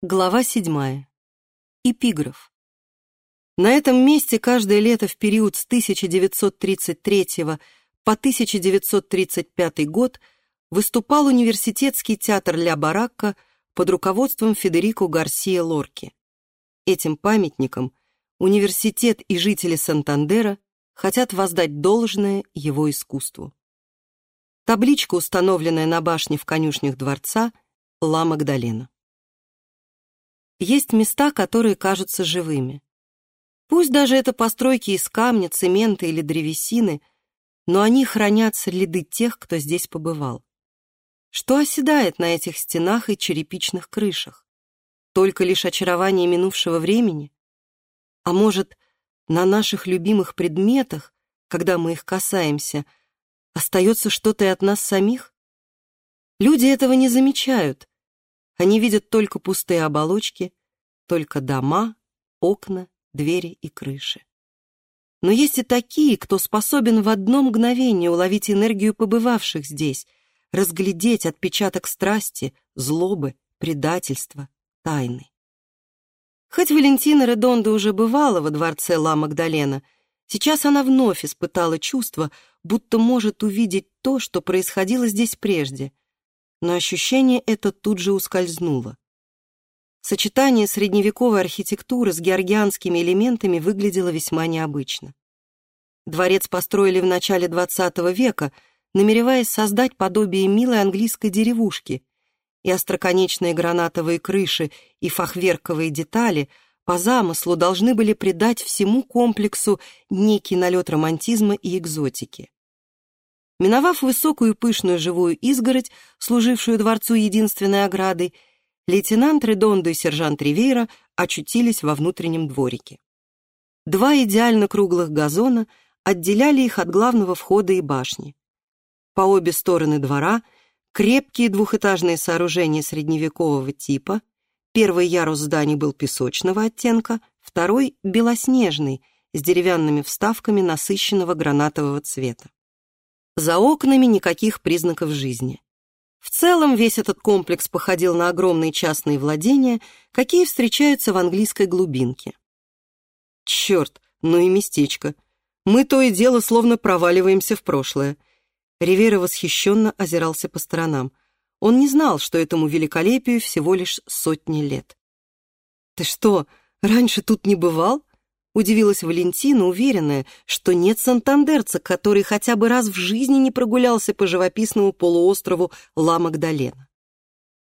Глава седьмая. Эпиграф. На этом месте каждое лето в период с 1933 по 1935 год выступал университетский театр Ля Баракка под руководством Федерико Гарсия Лорки. Этим памятником университет и жители Сантандера хотят воздать должное его искусству. Табличка, установленная на башне в конюшнях дворца, Ла Магдалена. Есть места, которые кажутся живыми. Пусть даже это постройки из камня, цемента или древесины, но они хранят следы тех, кто здесь побывал. Что оседает на этих стенах и черепичных крышах? Только лишь очарование минувшего времени? А может, на наших любимых предметах, когда мы их касаемся, остается что-то и от нас самих? Люди этого не замечают, они видят только пустые оболочки, только дома, окна, двери и крыши. Но есть и такие, кто способен в одно мгновение уловить энергию побывавших здесь, разглядеть отпечаток страсти, злобы, предательства, тайны. Хоть Валентина Редонда уже бывала во дворце Ла Магдалена, сейчас она вновь испытала чувство, будто может увидеть то, что происходило здесь прежде, но ощущение это тут же ускользнуло. Сочетание средневековой архитектуры с георгианскими элементами выглядело весьма необычно. Дворец построили в начале XX века, намереваясь создать подобие милой английской деревушки, и остроконечные гранатовые крыши и фахверковые детали по замыслу должны были придать всему комплексу некий налет романтизма и экзотики. Миновав высокую пышную живую изгородь, служившую дворцу единственной оградой, лейтенант Редондо и сержант Ривейра очутились во внутреннем дворике. Два идеально круглых газона отделяли их от главного входа и башни. По обе стороны двора крепкие двухэтажные сооружения средневекового типа. Первый ярус зданий был песочного оттенка, второй — белоснежный, с деревянными вставками насыщенного гранатового цвета. За окнами никаких признаков жизни. В целом весь этот комплекс походил на огромные частные владения, какие встречаются в английской глубинке. Черт, ну и местечко. Мы то и дело словно проваливаемся в прошлое. Ривера восхищенно озирался по сторонам. Он не знал, что этому великолепию всего лишь сотни лет. «Ты что, раньше тут не бывал?» Удивилась Валентина, уверенная, что нет сантандерца, который хотя бы раз в жизни не прогулялся по живописному полуострову Ла-Магдалена.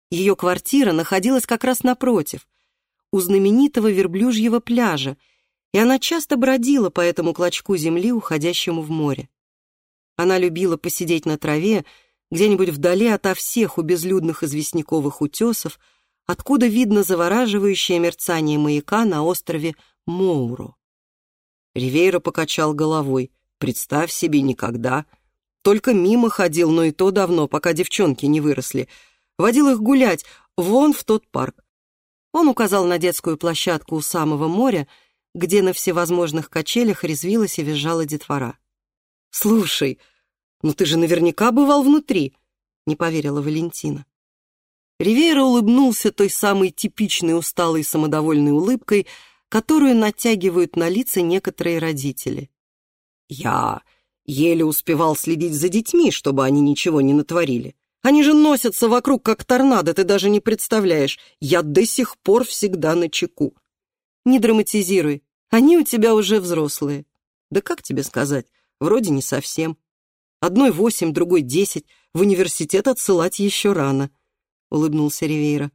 Ее квартира находилась как раз напротив, у знаменитого верблюжьего пляжа, и она часто бродила по этому клочку земли, уходящему в море. Она любила посидеть на траве, где-нибудь вдали ото всех у безлюдных известняковых утесов, откуда видно завораживающее мерцание маяка на острове Моуро. Ривейра покачал головой. «Представь себе, никогда. Только мимо ходил, но и то давно, пока девчонки не выросли. Водил их гулять, вон в тот парк». Он указал на детскую площадку у самого моря, где на всевозможных качелях резвилась и визжала детвора. «Слушай, ну ты же наверняка бывал внутри», — не поверила Валентина. Ривейра улыбнулся той самой типичной усталой самодовольной улыбкой, которую натягивают на лица некоторые родители. «Я еле успевал следить за детьми, чтобы они ничего не натворили. Они же носятся вокруг, как торнадо, ты даже не представляешь. Я до сих пор всегда на чеку». «Не драматизируй, они у тебя уже взрослые». «Да как тебе сказать? Вроде не совсем. Одной восемь, другой десять. В университет отсылать еще рано», — улыбнулся Ривейра.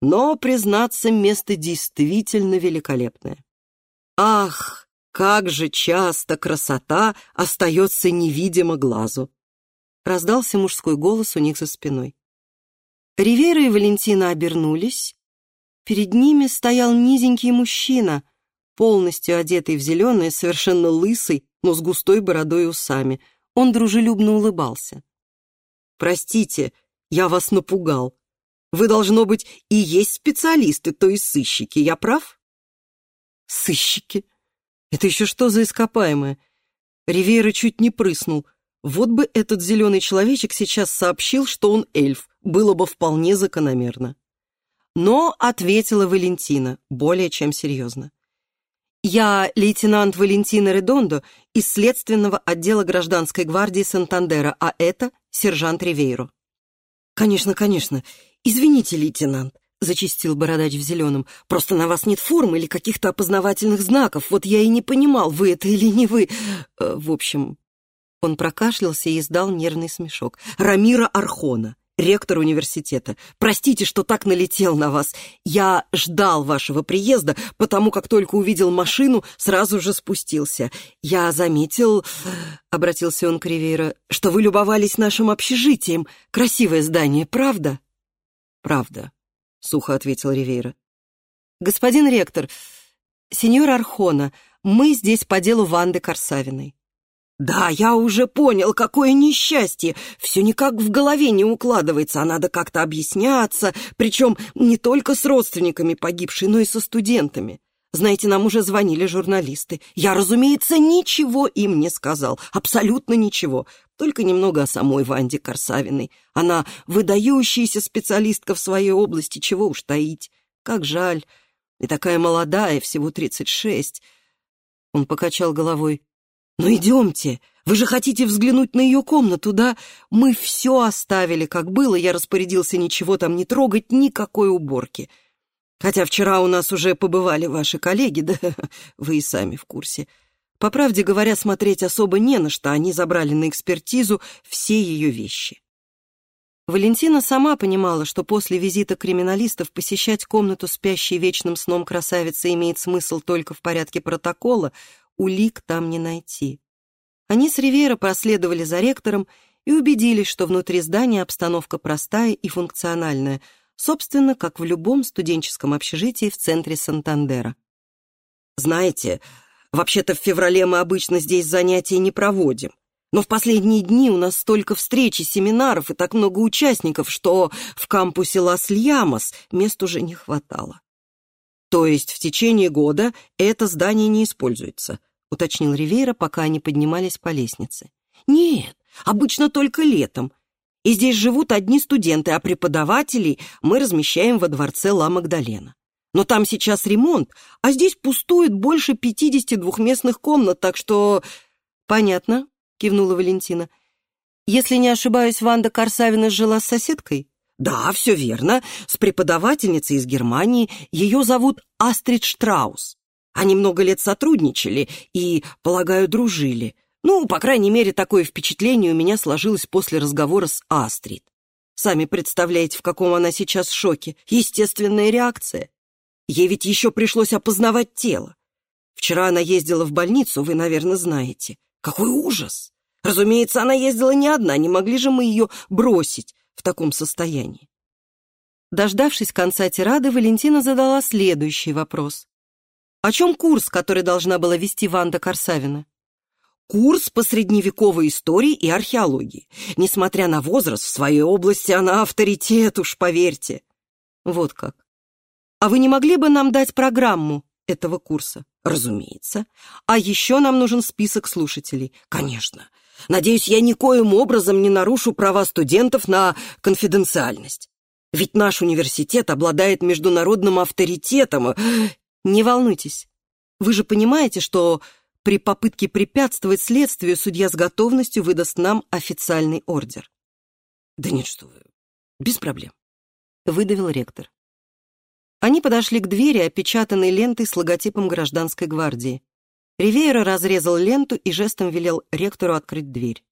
Но, признаться, место действительно великолепное. Ах, как же часто красота остается невидима глазу! Раздался мужской голос у них за спиной. Ривера и Валентина обернулись. Перед ними стоял низенький мужчина, полностью одетый в зеленое, совершенно лысый, но с густой бородой и усами. Он дружелюбно улыбался. «Простите, я вас напугал», вы, должно быть, и есть специалисты, то есть сыщики. Я прав? Сыщики? Это еще что за ископаемое? Ривейра чуть не прыснул. Вот бы этот зеленый человечек сейчас сообщил, что он эльф. Было бы вполне закономерно. Но ответила Валентина, более чем серьезно. «Я лейтенант Валентина Редондо из следственного отдела гражданской гвардии Сантандера, а это сержант Ривейро». «Конечно, конечно. Извините, лейтенант», — зачистил бородач в зеленом. «Просто на вас нет формы или каких-то опознавательных знаков. Вот я и не понимал, вы это или не вы. Э, в общем...» Он прокашлялся и издал нервный смешок. «Рамира Архона, ректор университета. Простите, что так налетел на вас. Я ждал вашего приезда, потому как только увидел машину, сразу же спустился. Я заметил, — обратился он к Ривейро, — что вы любовались нашим общежитием. Красивое здание, правда?» «Правда», — сухо ответил Ривейро. «Господин ректор, сеньор Архона, мы здесь по делу Ванды Корсавиной. «Да, я уже понял, какое несчастье! Все никак в голове не укладывается, а надо как-то объясняться, причем не только с родственниками погибшей, но и со студентами. Знаете, нам уже звонили журналисты. Я, разумеется, ничего им не сказал, абсолютно ничего, только немного о самой Ванде Корсавиной. Она выдающаяся специалистка в своей области, чего уж таить. Как жаль. И такая молодая, всего тридцать шесть». Он покачал головой. «Ну идемте, вы же хотите взглянуть на ее комнату, да? Мы все оставили, как было, я распорядился ничего там не трогать, никакой уборки. Хотя вчера у нас уже побывали ваши коллеги, да вы и сами в курсе. По правде говоря, смотреть особо не на что, они забрали на экспертизу все ее вещи». Валентина сама понимала, что после визита криминалистов посещать комнату спящей вечным сном красавицы имеет смысл только в порядке протокола, улик там не найти. Они с Ривера проследовали за ректором и убедились, что внутри здания обстановка простая и функциональная, собственно, как в любом студенческом общежитии в центре Сантандера. «Знаете, вообще-то в феврале мы обычно здесь занятия не проводим, но в последние дни у нас столько встреч и семинаров и так много участников, что в кампусе Лас-Льямос мест уже не хватало. То есть в течение года это здание не используется, уточнил Ривейра, пока они поднимались по лестнице. Нет, обычно только летом. И здесь живут одни студенты, а преподавателей мы размещаем во дворце Ла Магдалена. Но там сейчас ремонт, а здесь пустует больше пятидесяти двухместных комнат, так что... Понятно, кивнула Валентина. Если не ошибаюсь, Ванда Корсавина жила с соседкой? Да, все верно, с преподавательницей из Германии. Ее зовут Астрид Штраус. Они много лет сотрудничали и, полагаю, дружили. Ну, по крайней мере, такое впечатление у меня сложилось после разговора с Астрид. Сами представляете, в каком она сейчас шоке. Естественная реакция. Ей ведь еще пришлось опознавать тело. Вчера она ездила в больницу, вы, наверное, знаете. Какой ужас! Разумеется, она ездила не одна, не могли же мы ее бросить в таком состоянии. Дождавшись конца тирады, Валентина задала следующий вопрос. О чем курс, который должна была вести Ванда Корсавина? Курс по средневековой истории и археологии. Несмотря на возраст, в своей области она авторитет, уж поверьте. Вот как. А вы не могли бы нам дать программу этого курса? Разумеется. А еще нам нужен список слушателей. Конечно. Надеюсь, я никоим образом не нарушу права студентов на конфиденциальность. Ведь наш университет обладает международным авторитетом. Не волнуйтесь. Вы же понимаете, что при попытке препятствовать следствию судья с готовностью выдаст нам официальный ордер. Да нет, что вы, без проблем. Выдавил ректор. Они подошли к двери, опечатанной лентой с логотипом гражданской гвардии. Ривейра разрезал ленту и жестом велел ректору открыть дверь.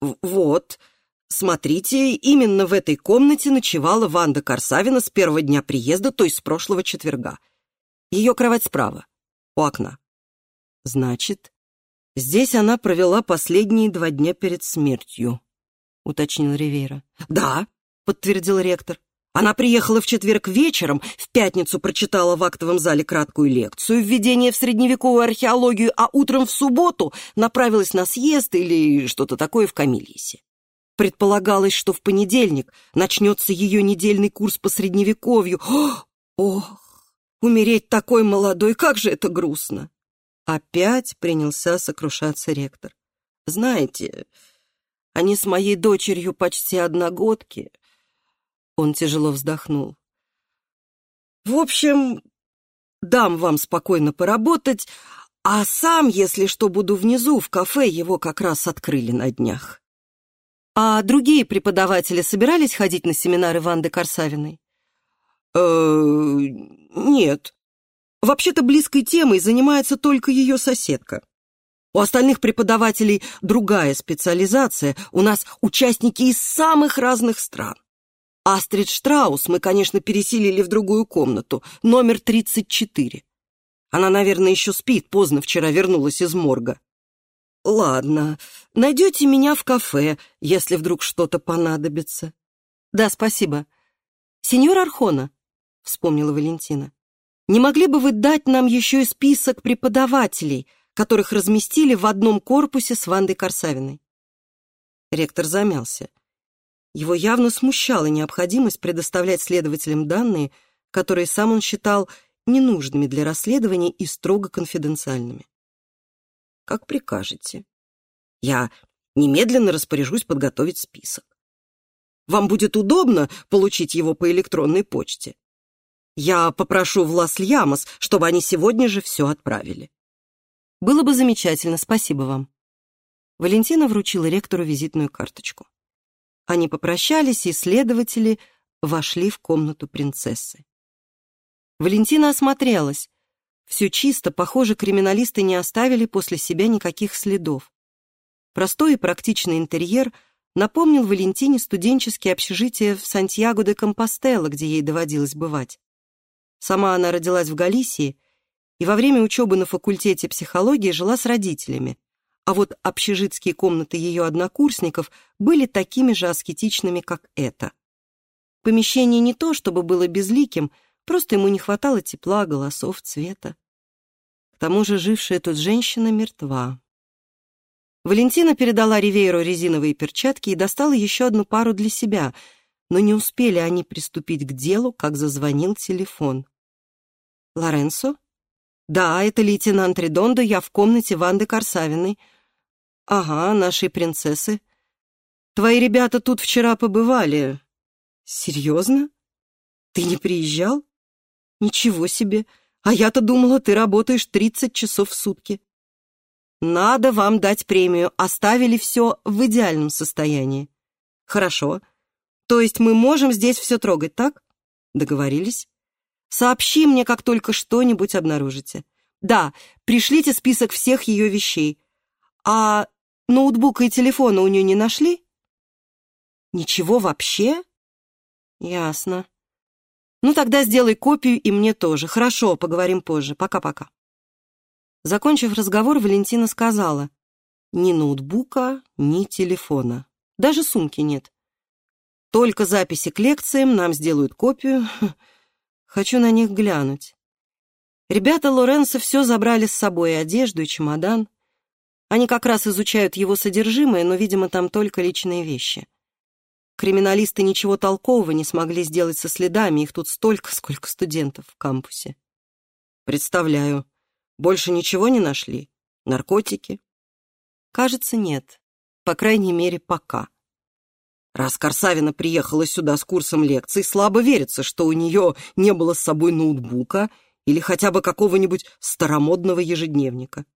«Вот, смотрите, именно в этой комнате ночевала Ванда Корсавина с первого дня приезда, то есть с прошлого четверга. Ее кровать справа, у окна. Значит, здесь она провела последние два дня перед смертью», — уточнил Ривейра. «Да», — подтвердил ректор. Она приехала в четверг вечером, в пятницу прочитала в актовом зале краткую лекцию «Введение в средневековую археологию», а утром в субботу направилась на съезд или что-то такое в Камилисе. Предполагалось, что в понедельник начнется ее недельный курс по средневековью. Ох, умереть такой молодой, как же это грустно! Опять принялся сокрушаться ректор. Знаете, они с моей дочерью почти одногодки — он тяжело вздохнул. В общем, дам вам спокойно поработать, а сам, если что, буду внизу, в кафе его как раз открыли на днях. А другие преподаватели собирались ходить на семинары Ванды Корсавиной? Э -э нет. Вообще-то близкой темой занимается только ее соседка. У остальных преподавателей другая специализация, у нас участники из самых разных стран. Астрид Штраус мы, конечно, переселили в другую комнату, номер 34. Она, наверное, еще спит, поздно вчера вернулась из морга. Ладно, найдете меня в кафе, если вдруг что-то понадобится. Да, спасибо. Сеньор Архона, вспомнила Валентина, не могли бы вы дать нам еще и список преподавателей, которых разместили в одном корпусе с Вандой Корсавиной? Ректор замялся. Его явно смущала необходимость предоставлять следователям данные, которые сам он считал ненужными для расследования и строго конфиденциальными. «Как прикажете. Я немедленно распоряжусь подготовить список. Вам будет удобно получить его по электронной почте. Я попрошу в Лас-Льямос, чтобы они сегодня же все отправили». «Было бы замечательно, спасибо вам». Валентина вручила ректору визитную карточку. Они попрощались, и следователи вошли в комнату принцессы. Валентина осмотрелась. Все чисто, похоже, криминалисты не оставили после себя никаких следов. Простой и практичный интерьер напомнил Валентине студенческие общежития в Сантьяго де Компостелло, где ей доводилось бывать. Сама она родилась в Галисии и во время учебы на факультете психологии жила с родителями, а вот общежитские комнаты ее однокурсников были такими же аскетичными, как это. Помещение не то, чтобы было безликим, Просто ему не хватало тепла, голосов, цвета. К тому же жившая тут женщина мертва. Валентина передала Ривейру резиновые перчатки и достала еще одну пару для себя, но не успели они приступить к делу, как зазвонил телефон. «Лоренцо?» «Да, это лейтенант Редондо, я в комнате Ванды Корсавиной». «Ага, нашей принцессы. Твои ребята тут вчера побывали». «Серьезно? Ты не приезжал?» «Ничего себе! А я-то думала, ты работаешь 30 часов в сутки». «Надо вам дать премию. Оставили все в идеальном состоянии». «Хорошо. То есть мы можем здесь все трогать, так?» «Договорились?» «Сообщи мне, как только что-нибудь обнаружите». «Да, пришлите список всех ее вещей. А ноутбука и телефона у нее не нашли?» «Ничего вообще?» «Ясно. Ну, тогда сделай копию и мне тоже. Хорошо, поговорим позже. Пока-пока. Закончив разговор, Валентина сказала, ни ноутбука, ни телефона. Даже сумки нет. Только записи к лекциям, нам сделают копию. Хочу на них глянуть. Ребята Лоренцо все забрали с собой, одежду, и чемодан. Они как раз изучают его содержимое, но, видимо, там только личные вещи. Криминалисты ничего толкового не смогли сделать со следами, их тут столько, сколько студентов в кампусе. Представляю. Больше ничего не нашли? Наркотики? Кажется, нет. По крайней мере, пока. Раз Корсавина приехала сюда с курсом лекций, слабо верится, что у нее не было с собой ноутбука или хотя бы какого-нибудь старомодного ежедневника.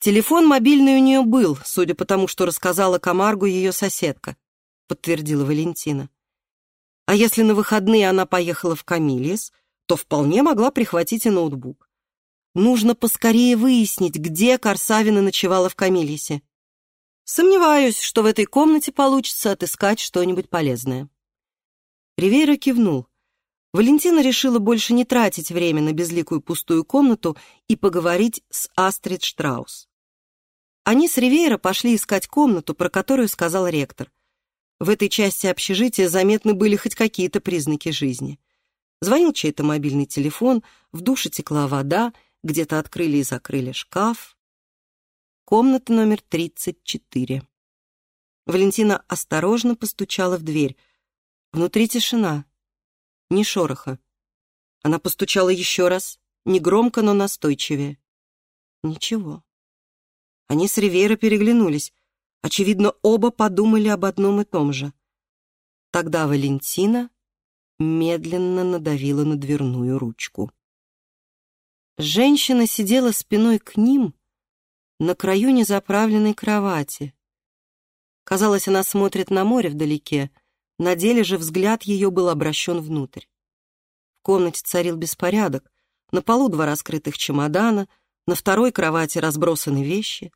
Телефон мобильный у нее был, судя по тому, что рассказала Камаргу ее соседка. — подтвердила Валентина. А если на выходные она поехала в Камильес, то вполне могла прихватить и ноутбук. Нужно поскорее выяснить, где Корсавина ночевала в Камильесе. Сомневаюсь, что в этой комнате получится отыскать что-нибудь полезное. Ривейра кивнул. Валентина решила больше не тратить время на безликую пустую комнату и поговорить с Астрид Штраус. Они с Ривейра пошли искать комнату, про которую сказал ректор — в этой части общежития заметны были хоть какие-то признаки жизни. Звонил чей-то мобильный телефон, в душе текла вода, где-то открыли и закрыли шкаф. Комната номер 34. Валентина осторожно постучала в дверь. Внутри тишина. Ни шороха. Она постучала еще раз, негромко, но настойчивее. Ничего. Они с Ривейро переглянулись. Очевидно, оба подумали об одном и том же. Тогда Валентина медленно надавила на дверную ручку. Женщина сидела спиной к ним на краю незаправленной кровати. Казалось, она смотрит на море вдалеке, на деле же взгляд ее был обращен внутрь. В комнате царил беспорядок, на полу два раскрытых чемодана, на второй кровати разбросаны вещи.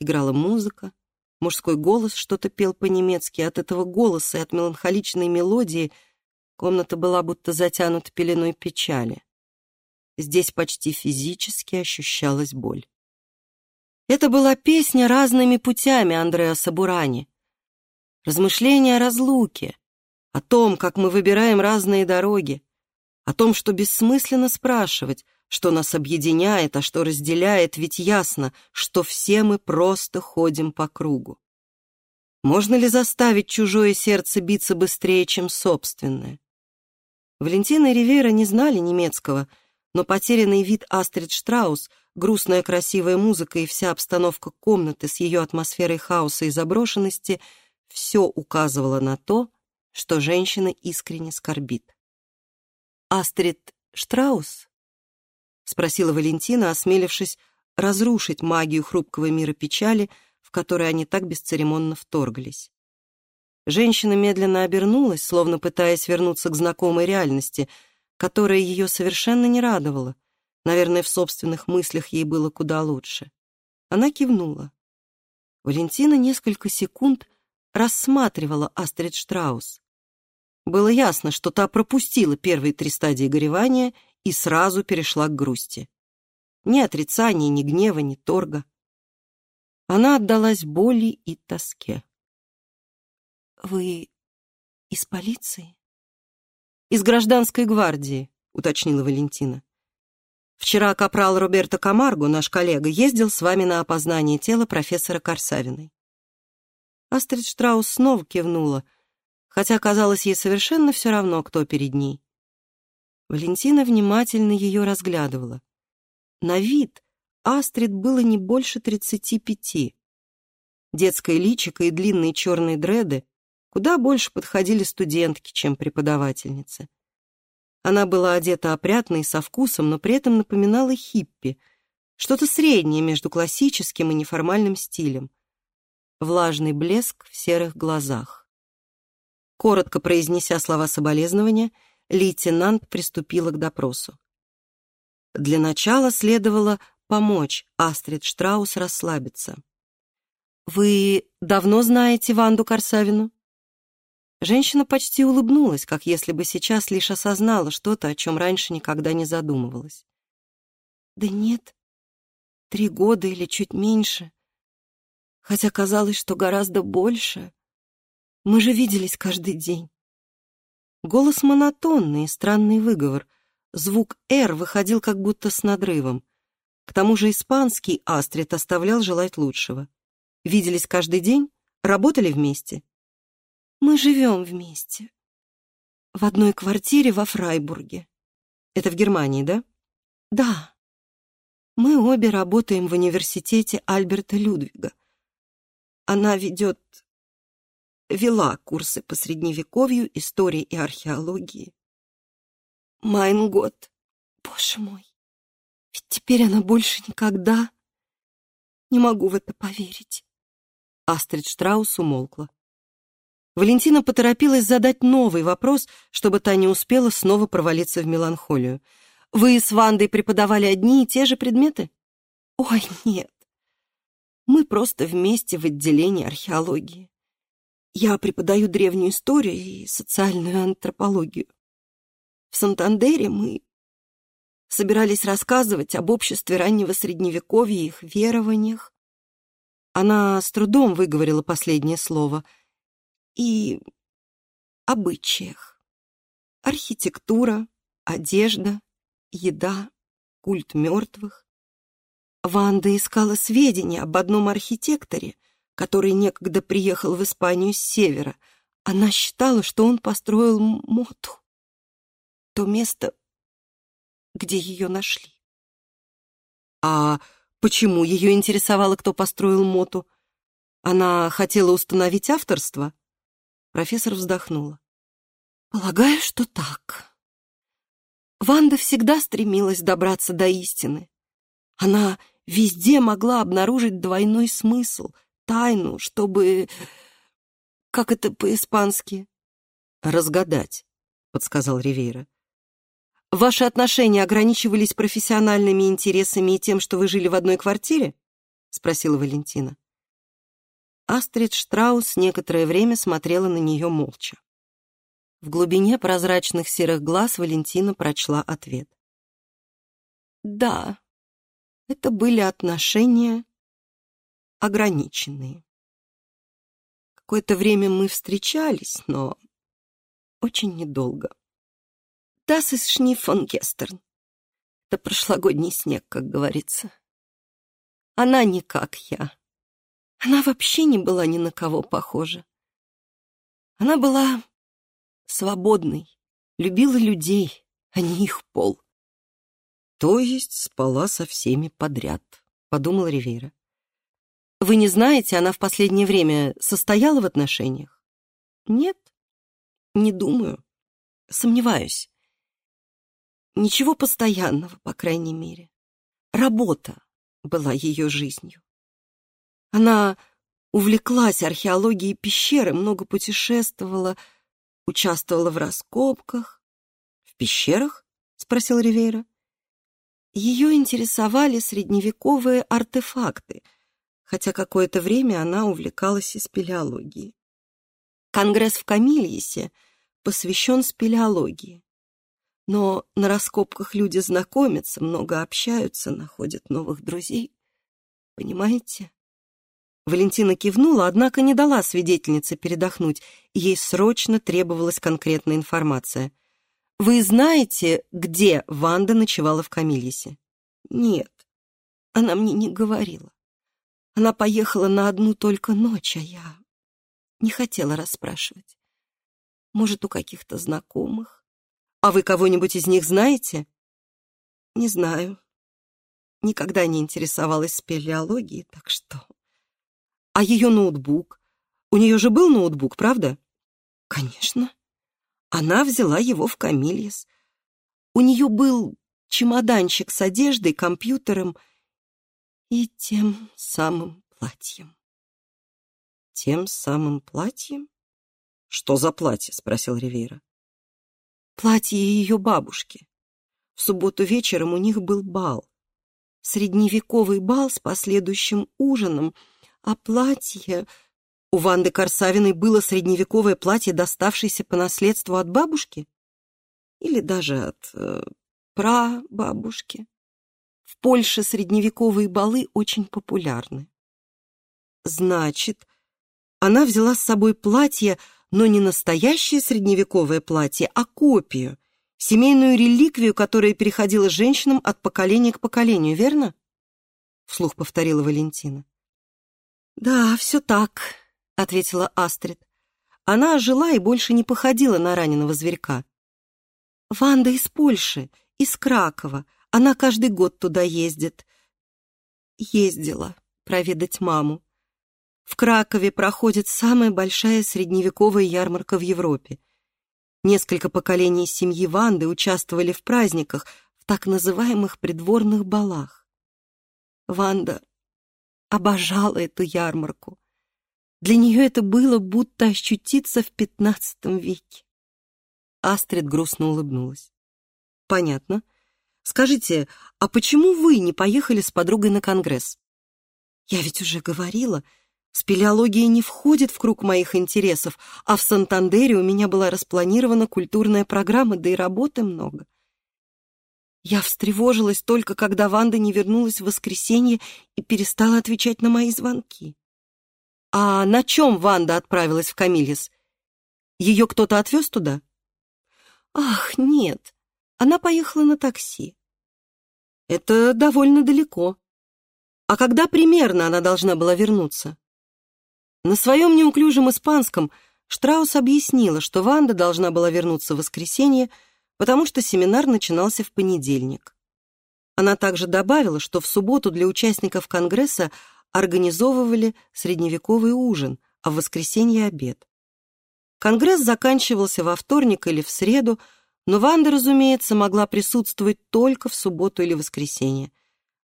Играла музыка, мужской голос что-то пел по-немецки, от этого голоса и от меланхоличной мелодии комната была будто затянута пеленой печали. Здесь почти физически ощущалась боль. Это была песня разными путями Андреа Сабурани. Размышления о разлуке, о том, как мы выбираем разные дороги, о том, что бессмысленно спрашивать, что нас объединяет, а что разделяет, ведь ясно, что все мы просто ходим по кругу. Можно ли заставить чужое сердце биться быстрее, чем собственное? Валентина и Ривера не знали немецкого — но потерянный вид Астрид Штраус, грустная красивая музыка и вся обстановка комнаты с ее атмосферой хаоса и заброшенности все указывало на то, что женщина искренне скорбит. «Астрид Штраус?» — спросила Валентина, осмелившись разрушить магию хрупкого мира печали, в который они так бесцеремонно вторглись. Женщина медленно обернулась, словно пытаясь вернуться к знакомой реальности — которое ее совершенно не радовало. Наверное, в собственных мыслях ей было куда лучше. Она кивнула. Валентина несколько секунд рассматривала Астрид Штраус. Было ясно, что та пропустила первые три стадии горевания и сразу перешла к грусти. Ни отрицания, ни гнева, ни торга. Она отдалась боли и тоске. «Вы из полиции?» «Из гражданской гвардии», — уточнила Валентина. «Вчера капрал Роберто Камарго, наш коллега, ездил с вами на опознание тела профессора Корсавиной». Астрид Штраус снова кивнула, хотя казалось ей совершенно все равно, кто перед ней. Валентина внимательно ее разглядывала. На вид Астрид было не больше тридцати пяти. Детское личико и длинные черные дреды куда больше подходили студентки, чем преподавательницы. Она была одета опрятно и со вкусом, но при этом напоминала хиппи, что-то среднее между классическим и неформальным стилем. Влажный блеск в серых глазах. Коротко произнеся слова соболезнования, лейтенант приступила к допросу. Для начала следовало помочь Астрид Штраус расслабиться. «Вы давно знаете Ванду Корсавину?» Женщина почти улыбнулась, как если бы сейчас лишь осознала что-то, о чем раньше никогда не задумывалась. «Да нет, три года или чуть меньше. Хотя казалось, что гораздо больше. Мы же виделись каждый день». Голос монотонный и странный выговор. Звук «р» выходил как будто с надрывом. К тому же испанский Астрид оставлял желать лучшего. Виделись каждый день, работали вместе — мы живем вместе. В одной квартире во Фрайбурге. Это в Германии, да? Да. Мы обе работаем в университете Альберта Людвига. Она ведет... вела курсы по средневековью, истории и археологии. Майн год. Боже мой. Ведь теперь она больше никогда... Не могу в это поверить. Астрид Штраус умолкла. Валентина поторопилась задать новый вопрос, чтобы та не успела снова провалиться в меланхолию. «Вы с Вандой преподавали одни и те же предметы?» «Ой, нет. Мы просто вместе в отделении археологии. Я преподаю древнюю историю и социальную антропологию. В Сантандере мы собирались рассказывать об обществе раннего Средневековья и их верованиях. Она с трудом выговорила последнее слово — и обычаях. Архитектура, одежда, еда, культ мертвых. Ванда искала сведения об одном архитекторе, который некогда приехал в Испанию с севера. Она считала, что он построил Моту, то место, где ее нашли. А почему ее интересовало, кто построил Моту? Она хотела установить авторство? Профессор вздохнула. Полагаю, что так. Ванда всегда стремилась добраться до истины. Она везде могла обнаружить двойной смысл, тайну, чтобы... Как это по-испански? «Разгадать», — подсказал Ривейра. Ваши отношения ограничивались профессиональными интересами и тем, что вы жили в одной квартире? Спросила Валентина. Астрид Штраус некоторое время смотрела на нее молча. В глубине прозрачных серых глаз Валентина прочла ответ. Да, это были отношения ограниченные. Какое-то время мы встречались, но очень недолго. Das ist Schnee von. Это прошлогодний снег, как говорится. Она не как я. Она вообще не была ни на кого похожа. Она была свободной, любила людей, а не их пол. То есть спала со всеми подряд, подумал Ривейра. Вы не знаете, она в последнее время состояла в отношениях? Нет, не думаю. Сомневаюсь. Ничего постоянного, по крайней мере. Работа была ее жизнью. Она увлеклась археологией пещеры, много путешествовала, участвовала в раскопках. «В пещерах?» — спросил Ривейра. Ее интересовали средневековые артефакты, хотя какое-то время она увлекалась и спелеологией. Конгресс в Камильесе посвящен спелеологии. Но на раскопках люди знакомятся, много общаются, находят новых друзей. Понимаете? Валентина кивнула, однако не дала свидетельнице передохнуть. Ей срочно требовалась конкретная информация. «Вы знаете, где Ванда ночевала в Камильесе?» «Нет, она мне не говорила. Она поехала на одну только ночь, а я не хотела расспрашивать. Может, у каких-то знакомых. А вы кого-нибудь из них знаете? Не знаю. Никогда не интересовалась спелеологией, так что... А ее ноутбук? У нее же был ноутбук, правда? Конечно. Она взяла его в Камильес. У нее был чемоданчик с одеждой, компьютером и тем самым платьем. Тем самым платьем? Что за платье? Спросил Ривейра платье ее бабушки. В субботу вечером у них был бал. Средневековый бал с последующим ужином, а платье... У Ванды Корсавиной было средневековое платье, доставшееся по наследству от бабушки? Или даже от э, прабабушки? В Польше средневековые балы очень популярны. Значит, она взяла с собой платье, но не настоящее средневековое платье, а копию, семейную реликвию, которая переходила женщинам от поколения к поколению, верно? Вслух повторила Валентина. Да, все так, ответила Астрид. Она ожила и больше не походила на раненого зверька. Ванда из Польши, из Кракова. Она каждый год туда ездит. Ездила проведать маму. В Кракове проходит самая большая средневековая ярмарка в Европе. Несколько поколений семьи Ванды участвовали в праздниках, в так называемых придворных балах. Ванда обожала эту ярмарку. Для нее это было будто ощутиться в пятнадцатом веке. Астрид грустно улыбнулась. «Понятно. Скажите, а почему вы не поехали с подругой на конгресс?» «Я ведь уже говорила, Спелеология не входит в круг моих интересов, а в Сантандере у меня была распланирована культурная программа, да и работы много. Я встревожилась только, когда Ванда не вернулась в воскресенье и перестала отвечать на мои звонки. А на чем Ванда отправилась в Камилис? Ее кто-то отвез туда? Ах, нет, она поехала на такси. Это довольно далеко. А когда примерно она должна была вернуться? На своем неуклюжем испанском Штраус объяснила, что Ванда должна была вернуться в воскресенье, потому что семинар начинался в понедельник. Она также добавила, что в субботу для участников Конгресса организовывали средневековый ужин, а в воскресенье — обед. Конгресс заканчивался во вторник или в среду, но Ванда, разумеется, могла присутствовать только в субботу или воскресенье.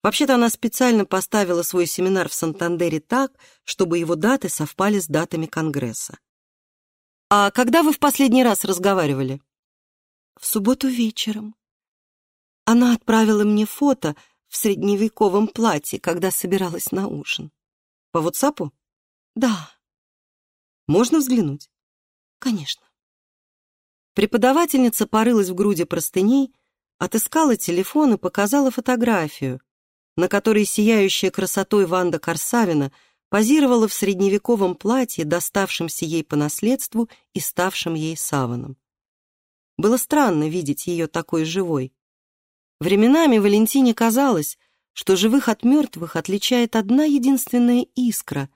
Вообще-то она специально поставила свой семинар в Сантандере так, чтобы его даты совпали с датами Конгресса. «А когда вы в последний раз разговаривали?» «В субботу вечером. Она отправила мне фото в средневековом платье, когда собиралась на ужин». «По ватсапу?» «Да». «Можно взглянуть?» «Конечно». Преподавательница порылась в груди простыней, отыскала телефон и показала фотографию, на которой сияющая красотой Ванда Корсавина позировала в средневековом платье, доставшемся ей по наследству и ставшем ей саваном. Было странно видеть ее такой живой. Временами Валентине казалось, что живых от мертвых отличает одна единственная искра,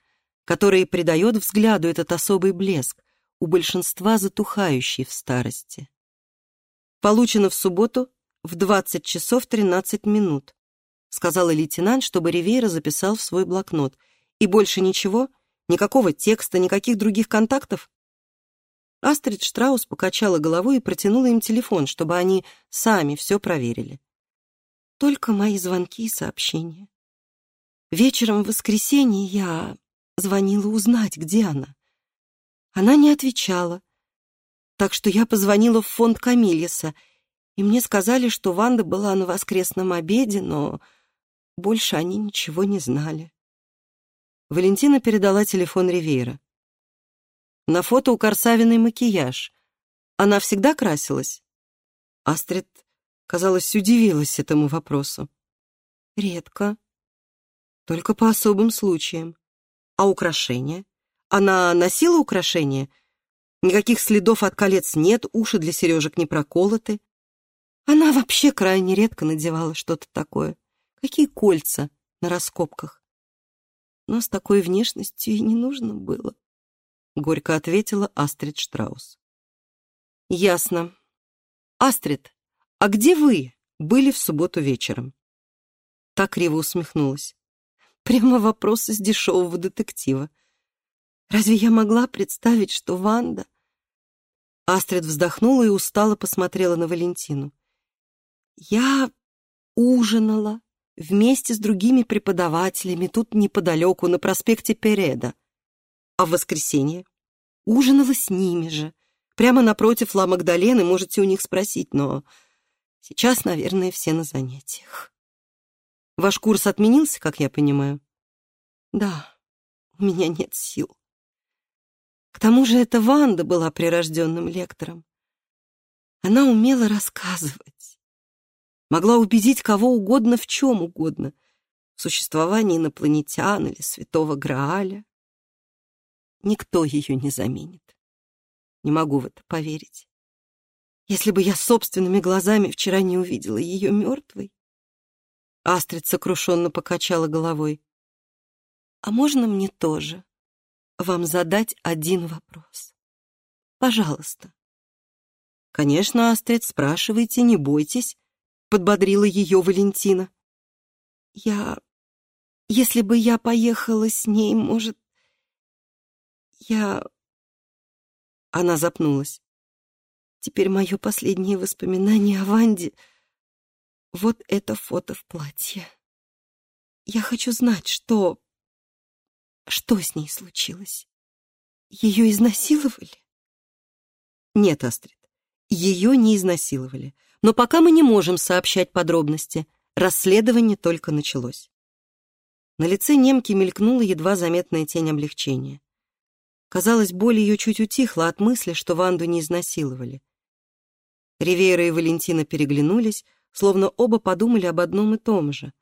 которая придает взгляду этот особый блеск, у большинства затухающий в старости. Получено в субботу в 20 часов 13 минут, сказала лейтенант, чтобы Ривейра записал в свой блокнот. И больше ничего? Никакого текста, никаких других контактов? Астрид Штраус покачала головой и протянула им телефон, чтобы они сами все проверили. Только мои звонки и сообщения. Вечером в воскресенье я звонила узнать, где она. Она не отвечала. Так что я позвонила в фонд Камильеса, и мне сказали, что Ванда была на воскресном обеде, но больше они ничего не знали. Валентина передала телефон Ривейра. На фото у Корсавиной макияж. Она всегда красилась? Астрид, казалось, удивилась этому вопросу. Редко. Только по особым случаям. А украшения? Она носила украшения? Никаких следов от колец нет, уши для сережек не проколоты. Она вообще крайне редко надевала что-то такое. Какие кольца на раскопках? Но с такой внешностью и не нужно было. Горько ответила Астрид Штраус. Ясно. Астрид, а где вы были в субботу вечером? Так криво усмехнулась. Прямо вопрос из дешевого детектива. Разве я могла представить, что Ванда... Астрид вздохнула и устало посмотрела на Валентину. Я ужинала вместе с другими преподавателями тут неподалеку, на проспекте Переда. А в воскресенье ужинала с ними же, прямо напротив Ла Магдалены, можете у них спросить, но сейчас, наверное, все на занятиях. Ваш курс отменился, как я понимаю? Да, у меня нет сил. К тому же эта Ванда была прирожденным лектором. Она умела рассказывать. Могла убедить кого угодно в чем угодно. В существовании инопланетян или святого Грааля. Никто ее не заменит. Не могу в это поверить. Если бы я собственными глазами вчера не увидела ее мертвой. Астрид сокрушенно покачала головой. А можно мне тоже? вам задать один вопрос. Пожалуйста. Конечно, Астрид, спрашивайте, не бойтесь, подбодрила ее Валентина. Я... Если бы я поехала с ней, может... Я... Она запнулась. Теперь мое последнее воспоминание о Ванде — вот это фото в платье. Я хочу знать, что что с ней случилось? Ее изнасиловали? Нет, Астрид, ее не изнасиловали. Но пока мы не можем сообщать подробности. Расследование только началось. На лице немки мелькнула едва заметная тень облегчения. Казалось, боль ее чуть утихла от мысли, что Ванду не изнасиловали. Ривейра и Валентина переглянулись, словно оба подумали об одном и том же.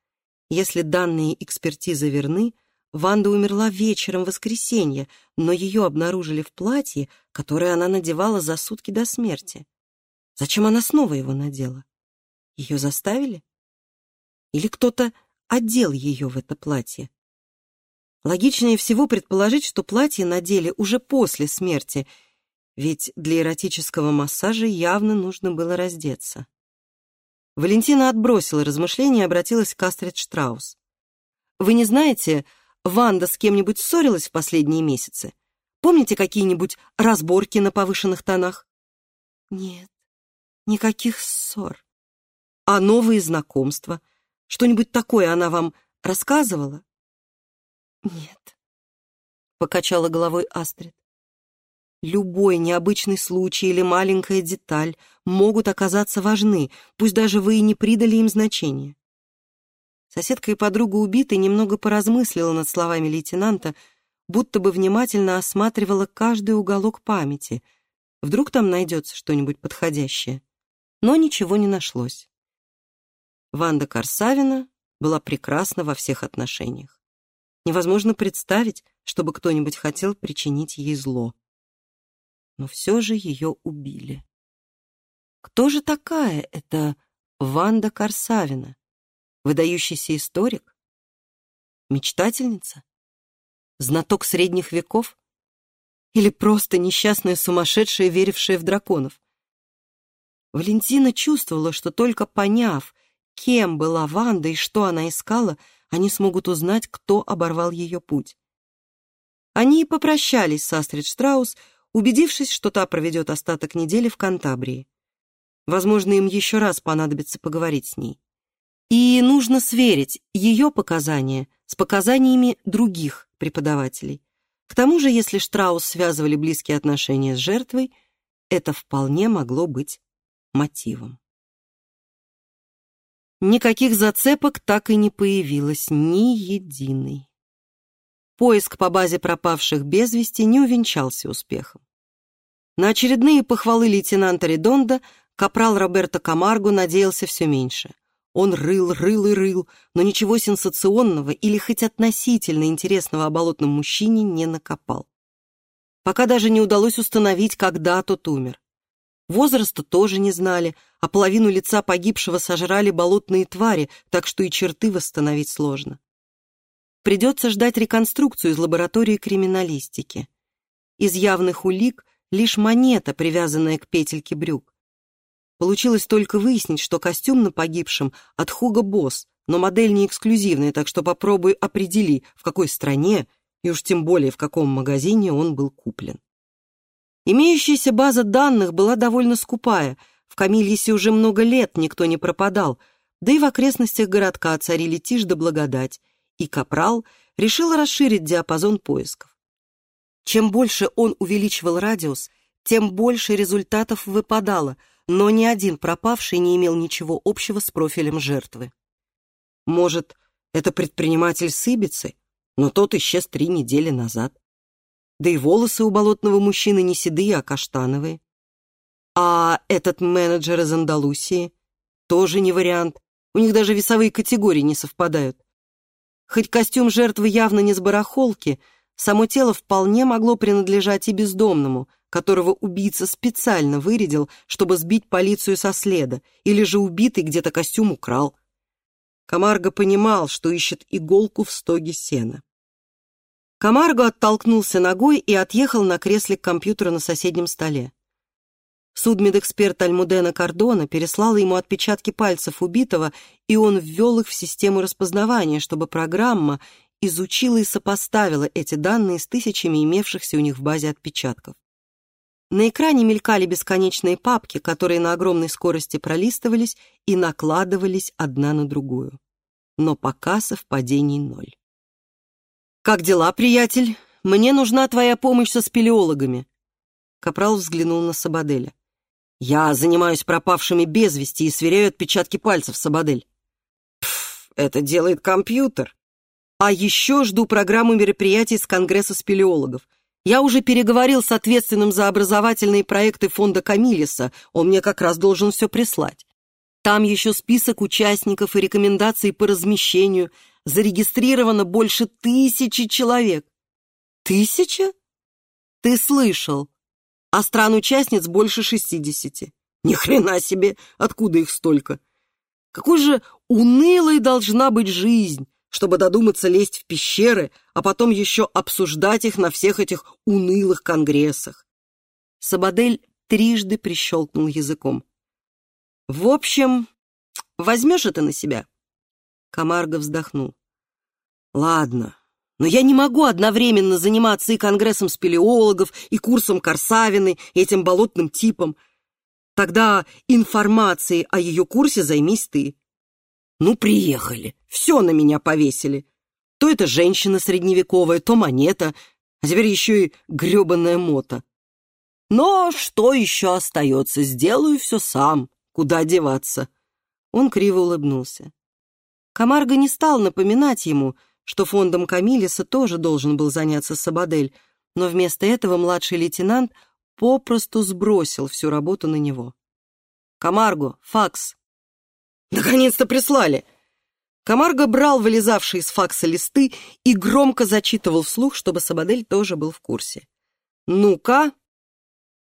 Если данные экспертизы верны, Ванда умерла вечером воскресенья, но ее обнаружили в платье, которое она надевала за сутки до смерти. Зачем она снова его надела? Ее заставили? Или кто-то одел ее в это платье? Логичнее всего предположить, что платье надели уже после смерти, ведь для эротического массажа явно нужно было раздеться. Валентина отбросила размышления и обратилась к Астрид Штраус. «Вы не знаете, Ванда с кем-нибудь ссорилась в последние месяцы? Помните какие-нибудь разборки на повышенных тонах? Нет, никаких ссор. А новые знакомства? Что-нибудь такое она вам рассказывала? Нет, покачала головой Астрид. Любой необычный случай или маленькая деталь могут оказаться важны, пусть даже вы и не придали им значения. Соседка и подруга убитой немного поразмыслила над словами лейтенанта, будто бы внимательно осматривала каждый уголок памяти. Вдруг там найдется что-нибудь подходящее. Но ничего не нашлось. Ванда Корсавина была прекрасна во всех отношениях. Невозможно представить, чтобы кто-нибудь хотел причинить ей зло но все же ее убили. Кто же такая эта Ванда Корсавина? Выдающийся историк? Мечтательница? Знаток средних веков? Или просто несчастная сумасшедшая, верившая в драконов? Валентина чувствовала, что только поняв, кем была Ванда и что она искала, они смогут узнать, кто оборвал ее путь. Они попрощались с Астрид Штраус, убедившись, что та проведет остаток недели в Кантабрии. Возможно, им еще раз понадобится поговорить с ней. И нужно сверить ее показания с показаниями других преподавателей. К тому же, если Штраус связывали близкие отношения с жертвой, это вполне могло быть мотивом. Никаких зацепок так и не появилось, ни единой. Поиск по базе пропавших без вести не увенчался успехом. На очередные похвалы лейтенанта Редонда капрал Роберто Камарго надеялся все меньше. Он рыл, рыл и рыл, но ничего сенсационного или хоть относительно интересного о болотном мужчине не накопал. Пока даже не удалось установить, когда тот умер. Возраста тоже не знали, а половину лица погибшего сожрали болотные твари, так что и черты восстановить сложно придется ждать реконструкцию из лаборатории криминалистики. Из явных улик лишь монета, привязанная к петельке брюк. Получилось только выяснить, что костюм на погибшем от Хуга Босс, но модель не эксклюзивная, так что попробуй определи, в какой стране и уж тем более в каком магазине он был куплен. Имеющаяся база данных была довольно скупая, в Камильесе уже много лет никто не пропадал, да и в окрестностях городка царили тишь да благодать, и Капрал решил расширить диапазон поисков. Чем больше он увеличивал радиус, тем больше результатов выпадало, но ни один пропавший не имел ничего общего с профилем жертвы. Может, это предприниматель с но тот исчез три недели назад. Да и волосы у болотного мужчины не седые, а каштановые. А этот менеджер из Андалусии тоже не вариант. У них даже весовые категории не совпадают. Хоть костюм жертвы явно не с барахолки, само тело вполне могло принадлежать и бездомному, которого убийца специально вырядил, чтобы сбить полицию со следа, или же убитый где-то костюм украл. Камарго понимал, что ищет иголку в стоге сена. Камарго оттолкнулся ногой и отъехал на кресле к компьютеру на соседнем столе. Судмедэксперт Альмудена Кардона переслала ему отпечатки пальцев убитого, и он ввел их в систему распознавания, чтобы программа изучила и сопоставила эти данные с тысячами имевшихся у них в базе отпечатков. На экране мелькали бесконечные папки, которые на огромной скорости пролистывались и накладывались одна на другую. Но пока совпадений ноль. «Как дела, приятель? Мне нужна твоя помощь со спелеологами». Капрал взглянул на Сабаделя. Я занимаюсь пропавшими без вести и сверяю отпечатки пальцев, Сабадель. Пф, это делает компьютер. А еще жду программу мероприятий с Конгресса спелеологов. Я уже переговорил с ответственным за образовательные проекты фонда Камилиса, он мне как раз должен все прислать. Там еще список участников и рекомендаций по размещению. Зарегистрировано больше тысячи человек. Тысяча? Ты слышал? а стран-участниц больше шестидесяти. Ни хрена себе, откуда их столько? Какой же унылой должна быть жизнь, чтобы додуматься лезть в пещеры, а потом еще обсуждать их на всех этих унылых конгрессах. Сабадель трижды прищелкнул языком. «В общем, возьмешь это на себя?» Камарго вздохнул. «Ладно, Но я не могу одновременно заниматься и конгрессом спелеологов, и курсом Корсавины, и этим болотным типом. Тогда информацией о ее курсе займись ты. Ну, приехали, все на меня повесили. То это женщина средневековая, то монета, а теперь еще и гребаная мота. Но что еще остается? Сделаю все сам. Куда деваться?» Он криво улыбнулся. Камарго не стал напоминать ему, что фондом Камилиса тоже должен был заняться Сабадель, но вместо этого младший лейтенант попросту сбросил всю работу на него. «Камарго, факс!» «Наконец-то прислали!» Камарго брал вылезавшие из факса листы и громко зачитывал вслух, чтобы Сабадель тоже был в курсе. «Ну-ка!»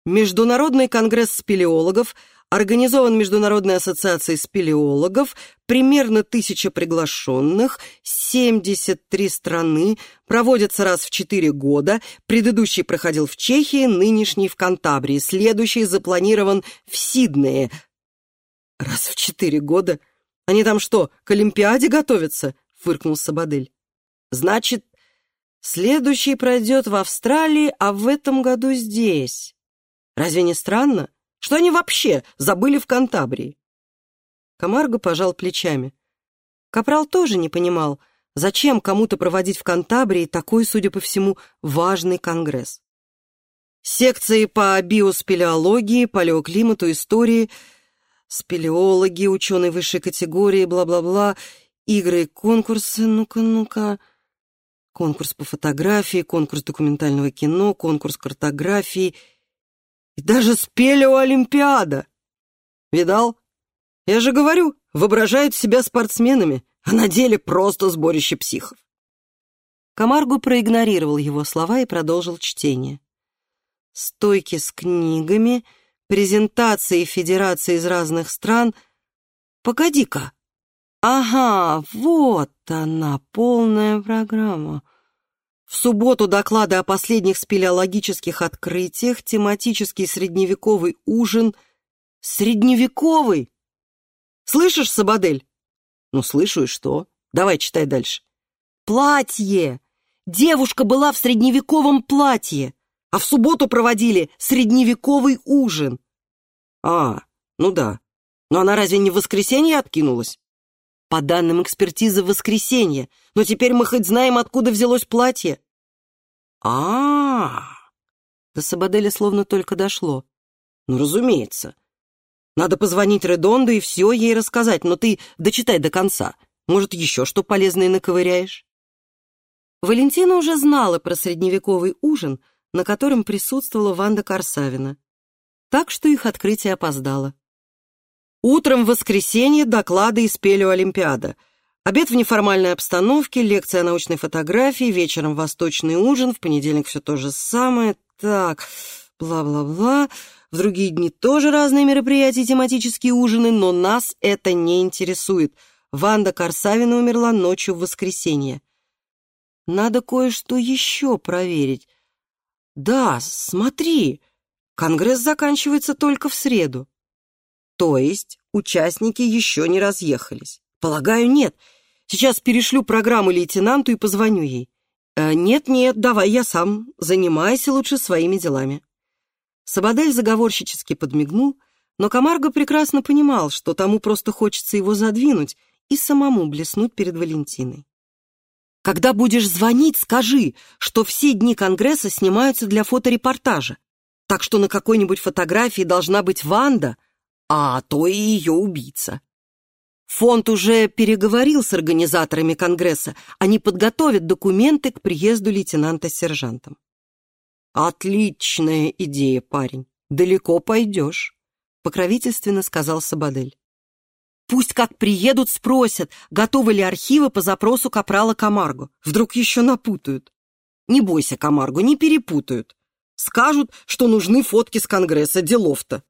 Международный конгресс спелеологов организован Международной ассоциацией спелеологов, примерно тысяча приглашенных, 73 страны, проводится раз в 4 года, предыдущий проходил в Чехии, нынешний в Кантабрии, следующий запланирован в Сиднее. Раз в 4 года? Они там что, к Олимпиаде готовятся? Фыркнул Сабадель. Значит, следующий пройдет в Австралии, а в этом году здесь. Разве не странно, что они вообще забыли в Кантабрии? Камарго пожал плечами. Капрал тоже не понимал, зачем кому-то проводить в Кантабрии такой, судя по всему, важный конгресс. Секции по биоспелеологии, палеоклимату, истории, спелеологи, ученые высшей категории, бла-бла-бла, игры и конкурсы, ну-ка, ну-ка. Конкурс по фотографии, конкурс документального кино, конкурс картографии — и даже спели у Олимпиада. Видал? Я же говорю, воображают себя спортсменами, а на деле просто сборище психов. Камаргу проигнорировал его слова и продолжил чтение. Стойки с книгами, презентации федерации из разных стран. Погоди-ка. Ага, вот она, полная программа. В субботу доклады о последних спелеологических открытиях, тематический средневековый ужин. Средневековый? Слышишь, Сабадель? Ну, слышу, и что? Давай, читай дальше. Платье! Девушка была в средневековом платье, а в субботу проводили средневековый ужин. А, ну да. Но она разве не в воскресенье откинулась? По данным экспертизы, в воскресенье. Но теперь мы хоть знаем, откуда взялось платье. а а, -а. До Сабаделя словно только дошло. Ну, разумеется. Надо позвонить Редонду и все ей рассказать, но ты дочитай до конца. Может, еще что полезное наковыряешь? Валентина уже знала про средневековый ужин, на котором присутствовала Ванда Корсавина. Так что их открытие опоздало. Утром в воскресенье доклады из Пелеоолимпиада. Обед в неформальной обстановке, лекция о научной фотографии, вечером восточный ужин, в понедельник все то же самое. Так, бла-бла-бла. В другие дни тоже разные мероприятия, тематические ужины, но нас это не интересует. Ванда Корсавина умерла ночью в воскресенье. Надо кое-что еще проверить. Да, смотри, конгресс заканчивается только в среду. То есть участники еще не разъехались? Полагаю, нет. Сейчас перешлю программу лейтенанту и позвоню ей. «Э, «Нет-нет, давай я сам. Занимайся лучше своими делами». Сабадель заговорщически подмигнул, но Камарго прекрасно понимал, что тому просто хочется его задвинуть и самому блеснуть перед Валентиной. «Когда будешь звонить, скажи, что все дни Конгресса снимаются для фоторепортажа, так что на какой-нибудь фотографии должна быть Ванда, а то и ее убийца. Фонд уже переговорил с организаторами Конгресса. Они подготовят документы к приезду лейтенанта с сержантом. «Отличная идея, парень. Далеко пойдешь», — покровительственно сказал Сабадель. «Пусть как приедут, спросят, готовы ли архивы по запросу капрала Камарго. Вдруг еще напутают. Не бойся, Камарго, не перепутают. Скажут, что нужны фотки с Конгресса, делов-то».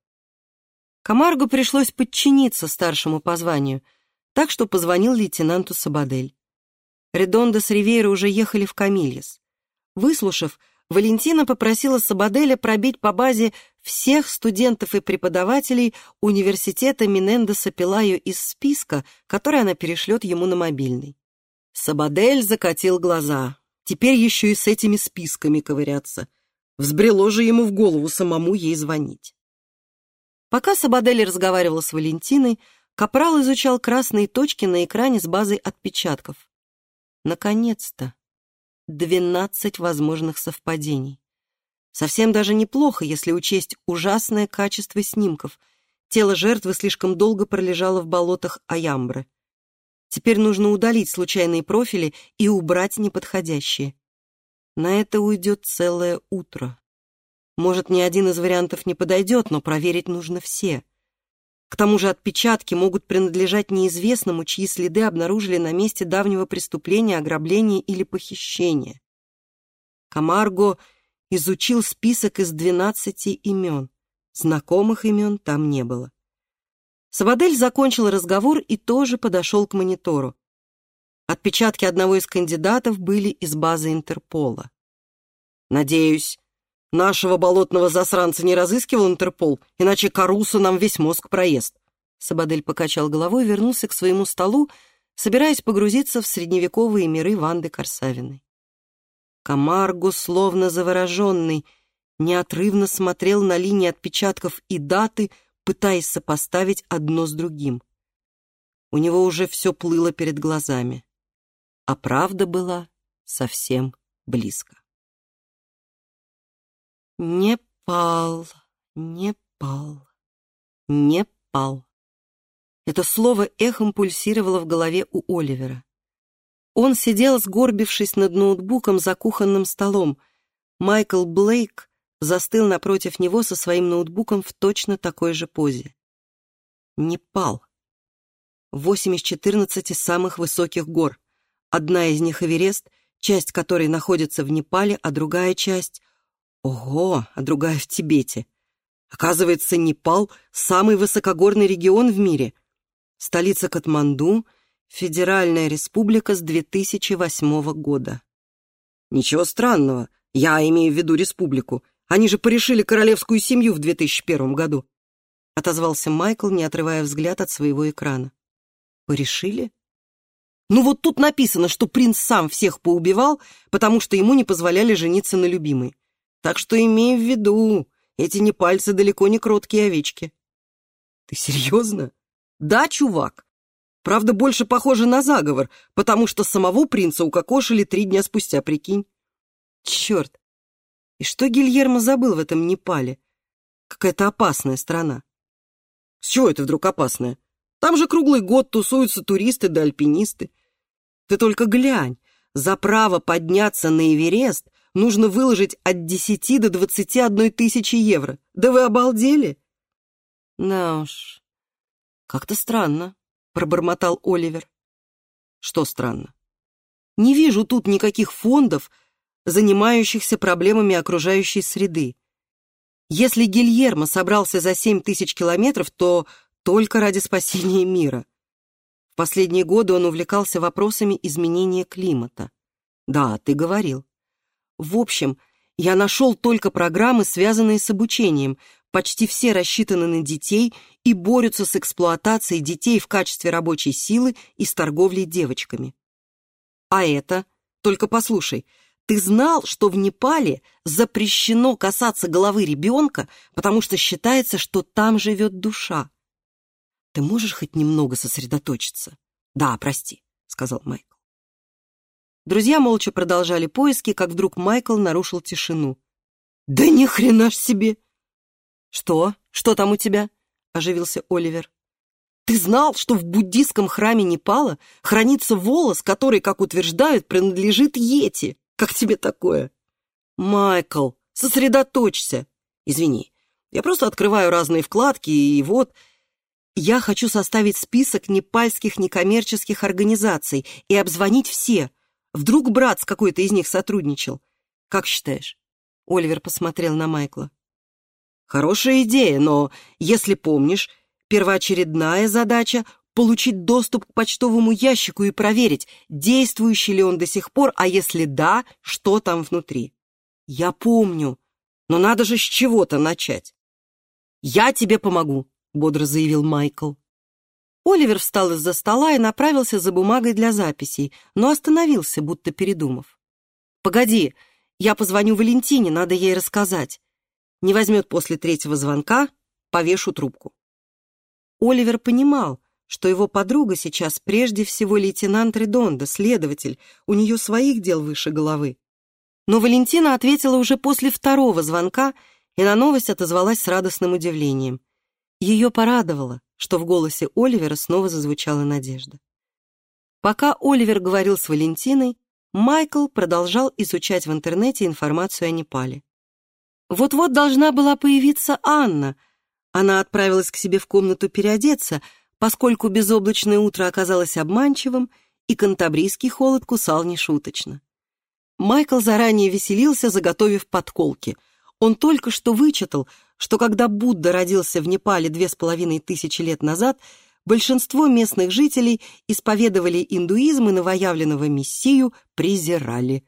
Камарго пришлось подчиниться старшему по званию, так что позвонил лейтенанту Сабадель. Редонда с Ривейра уже ехали в Камильес. Выслушав, Валентина попросила Сабаделя пробить по базе всех студентов и преподавателей университета Минендеса Пилаю из списка, который она перешлет ему на мобильный. Сабадель закатил глаза. Теперь еще и с этими списками ковыряться. Взбрело же ему в голову самому ей звонить. Пока Сабадель разговаривала с Валентиной, Капрал изучал красные точки на экране с базой отпечатков. Наконец-то! Двенадцать возможных совпадений. Совсем даже неплохо, если учесть ужасное качество снимков. Тело жертвы слишком долго пролежало в болотах Аямбры. Теперь нужно удалить случайные профили и убрать неподходящие. На это уйдет целое утро. Может, ни один из вариантов не подойдет, но проверить нужно все. К тому же отпечатки могут принадлежать неизвестному, чьи следы обнаружили на месте давнего преступления, ограбления или похищения. Камарго изучил список из двенадцати имен. Знакомых имен там не было. Сабадель закончил разговор и тоже подошел к монитору. Отпечатки одного из кандидатов были из базы Интерпола. «Надеюсь, нашего болотного засранца не разыскивал Интерпол, иначе Карусу нам весь мозг проест». Сабадель покачал головой и вернулся к своему столу, собираясь погрузиться в средневековые миры Ванды Корсавиной. Камарго, словно завороженный, неотрывно смотрел на линии отпечатков и даты, пытаясь сопоставить одно с другим. У него уже все плыло перед глазами, а правда была совсем близко. Не пал, не пал, не пал. Это слово эхом пульсировало в голове у Оливера. Он сидел, сгорбившись над ноутбуком за кухонным столом. Майкл Блейк застыл напротив него со своим ноутбуком в точно такой же позе. Непал. Восемь из четырнадцати самых высоких гор. Одна из них Эверест, часть которой находится в Непале, а другая часть... Ого, а другая в Тибете. Оказывается, Непал — самый высокогорный регион в мире. Столица Катманду — Федеральная республика с 2008 года. Ничего странного, я имею в виду республику. Они же порешили королевскую семью в 2001 году. Отозвался Майкл, не отрывая взгляд от своего экрана. Порешили? Ну вот тут написано, что принц сам всех поубивал, потому что ему не позволяли жениться на любимой. Так что имей в виду, эти не пальцы далеко не кроткие овечки. Ты серьезно? Да, чувак. Правда, больше похоже на заговор, потому что самого принца укокошили три дня спустя, прикинь. Черт, и что Гильермо забыл в этом Непале? Какая-то опасная страна. С чего это вдруг опасная? Там же круглый год тусуются туристы да альпинисты. Ты только глянь, за право подняться на Эверест нужно выложить от 10 до 21 тысячи евро. Да вы обалдели? Да уж, как-то странно, пробормотал Оливер. Что странно? Не вижу тут никаких фондов, занимающихся проблемами окружающей среды. Если Гильермо собрался за семь тысяч километров, то только ради спасения мира. В последние годы он увлекался вопросами изменения климата. Да, ты говорил. В общем, я нашел только программы, связанные с обучением. Почти все рассчитаны на детей и борются с эксплуатацией детей в качестве рабочей силы и с торговлей девочками. А это, только послушай, ты знал, что в Непале запрещено касаться головы ребенка, потому что считается, что там живет душа? Ты можешь хоть немного сосредоточиться? Да, прости, сказал Майкл. Друзья молча продолжали поиски, как вдруг Майкл нарушил тишину. Да ни хрена ж себе! Что? Что там у тебя? Оживился Оливер. Ты знал, что в буддийском храме Непала хранится волос, который, как утверждают, принадлежит Йети? Как тебе такое? Майкл, сосредоточься. Извини, я просто открываю разные вкладки, и вот... Я хочу составить список непальских некоммерческих организаций и обзвонить все. Вдруг брат с какой-то из них сотрудничал. Как считаешь? Оливер посмотрел на Майкла. Хорошая идея, но, если помнишь, первоочередная задача получить доступ к почтовому ящику и проверить, действующий ли он до сих пор, а если да, что там внутри. Я помню, но надо же с чего-то начать. «Я тебе помогу», — бодро заявил Майкл. Оливер встал из-за стола и направился за бумагой для записей, но остановился, будто передумав. «Погоди, я позвоню Валентине, надо ей рассказать. Не возьмет после третьего звонка, повешу трубку». Оливер понимал, что его подруга сейчас прежде всего лейтенант Редонда, следователь, у нее своих дел выше головы. Но Валентина ответила уже после второго звонка и на новость отозвалась с радостным удивлением. Ее порадовало, что в голосе Оливера снова зазвучала надежда. Пока Оливер говорил с Валентиной, Майкл продолжал изучать в интернете информацию о Непале. Вот-вот должна была появиться Анна. Она отправилась к себе в комнату переодеться, поскольку безоблачное утро оказалось обманчивым, и кантабрийский холод кусал нешуточно. Майкл заранее веселился, заготовив подколки. Он только что вычитал, что когда Будда родился в Непале две с половиной тысячи лет назад, большинство местных жителей исповедовали индуизм и новоявленного мессию презирали.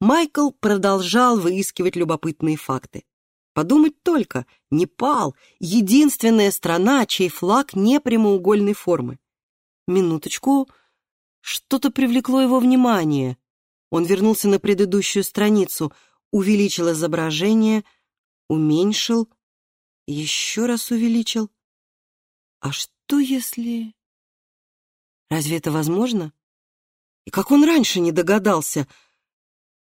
Майкл продолжал выискивать любопытные факты. Подумать только, Непал — единственная страна, чей флаг не прямоугольной формы. Минуточку, что-то привлекло его внимание. Он вернулся на предыдущую страницу, увеличил изображение, уменьшил, еще раз увеличил. А что? если... Разве это возможно? И как он раньше не догадался?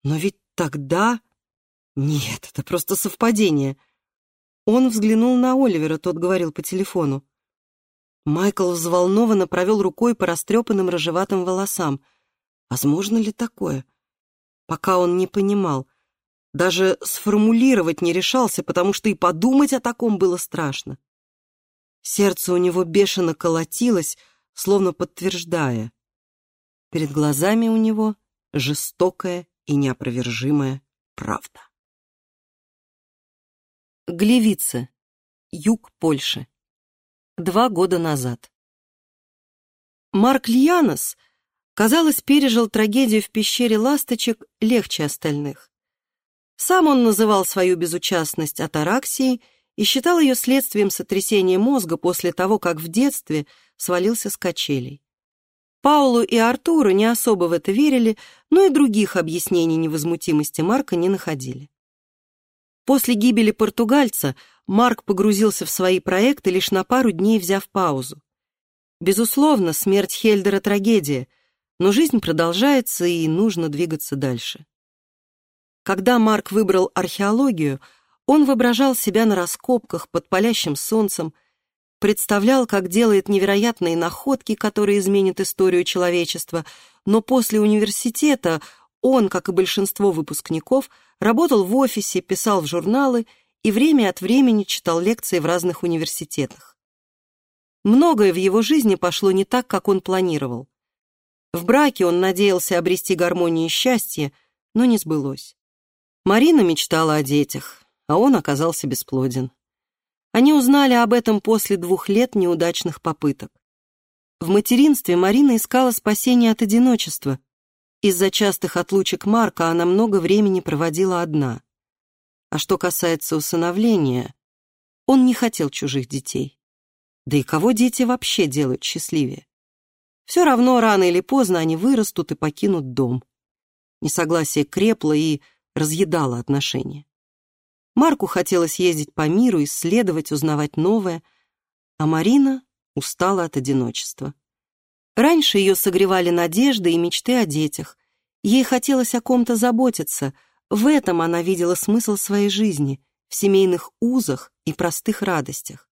Но ведь тогда... Нет, это просто совпадение. Он взглянул на Оливера, тот говорил по телефону. Майкл взволнованно провел рукой по растрепанным рыжеватым волосам. Возможно ли такое? Пока он не понимал. Даже сформулировать не решался, потому что и подумать о таком было страшно. Сердце у него бешено колотилось, словно подтверждая. Перед глазами у него жестокая и неопровержимая правда. Глевица, юг Польши. Два года назад. Марк Льянос, казалось, пережил трагедию в пещере ласточек легче остальных. Сам он называл свою безучастность атараксией и считал ее следствием сотрясения мозга после того, как в детстве свалился с качелей. Паулу и Артуру не особо в это верили, но и других объяснений невозмутимости Марка не находили. После гибели португальца Марк погрузился в свои проекты, лишь на пару дней взяв паузу. Безусловно, смерть Хельдера — трагедия, но жизнь продолжается, и нужно двигаться дальше. Когда Марк выбрал археологию — он воображал себя на раскопках под палящим солнцем, представлял, как делает невероятные находки, которые изменят историю человечества, но после университета он, как и большинство выпускников, работал в офисе, писал в журналы и время от времени читал лекции в разных университетах. Многое в его жизни пошло не так, как он планировал. В браке он надеялся обрести гармонию и счастье, но не сбылось. Марина мечтала о детях а он оказался бесплоден. Они узнали об этом после двух лет неудачных попыток. В материнстве Марина искала спасения от одиночества. Из-за частых отлучек Марка она много времени проводила одна. А что касается усыновления, он не хотел чужих детей. Да и кого дети вообще делают счастливее? Все равно рано или поздно они вырастут и покинут дом. Несогласие крепло и разъедало отношения. Марку хотелось ездить по миру, исследовать, узнавать новое, а Марина устала от одиночества. Раньше ее согревали надежды и мечты о детях. Ей хотелось о ком-то заботиться. В этом она видела смысл своей жизни, в семейных узах и простых радостях.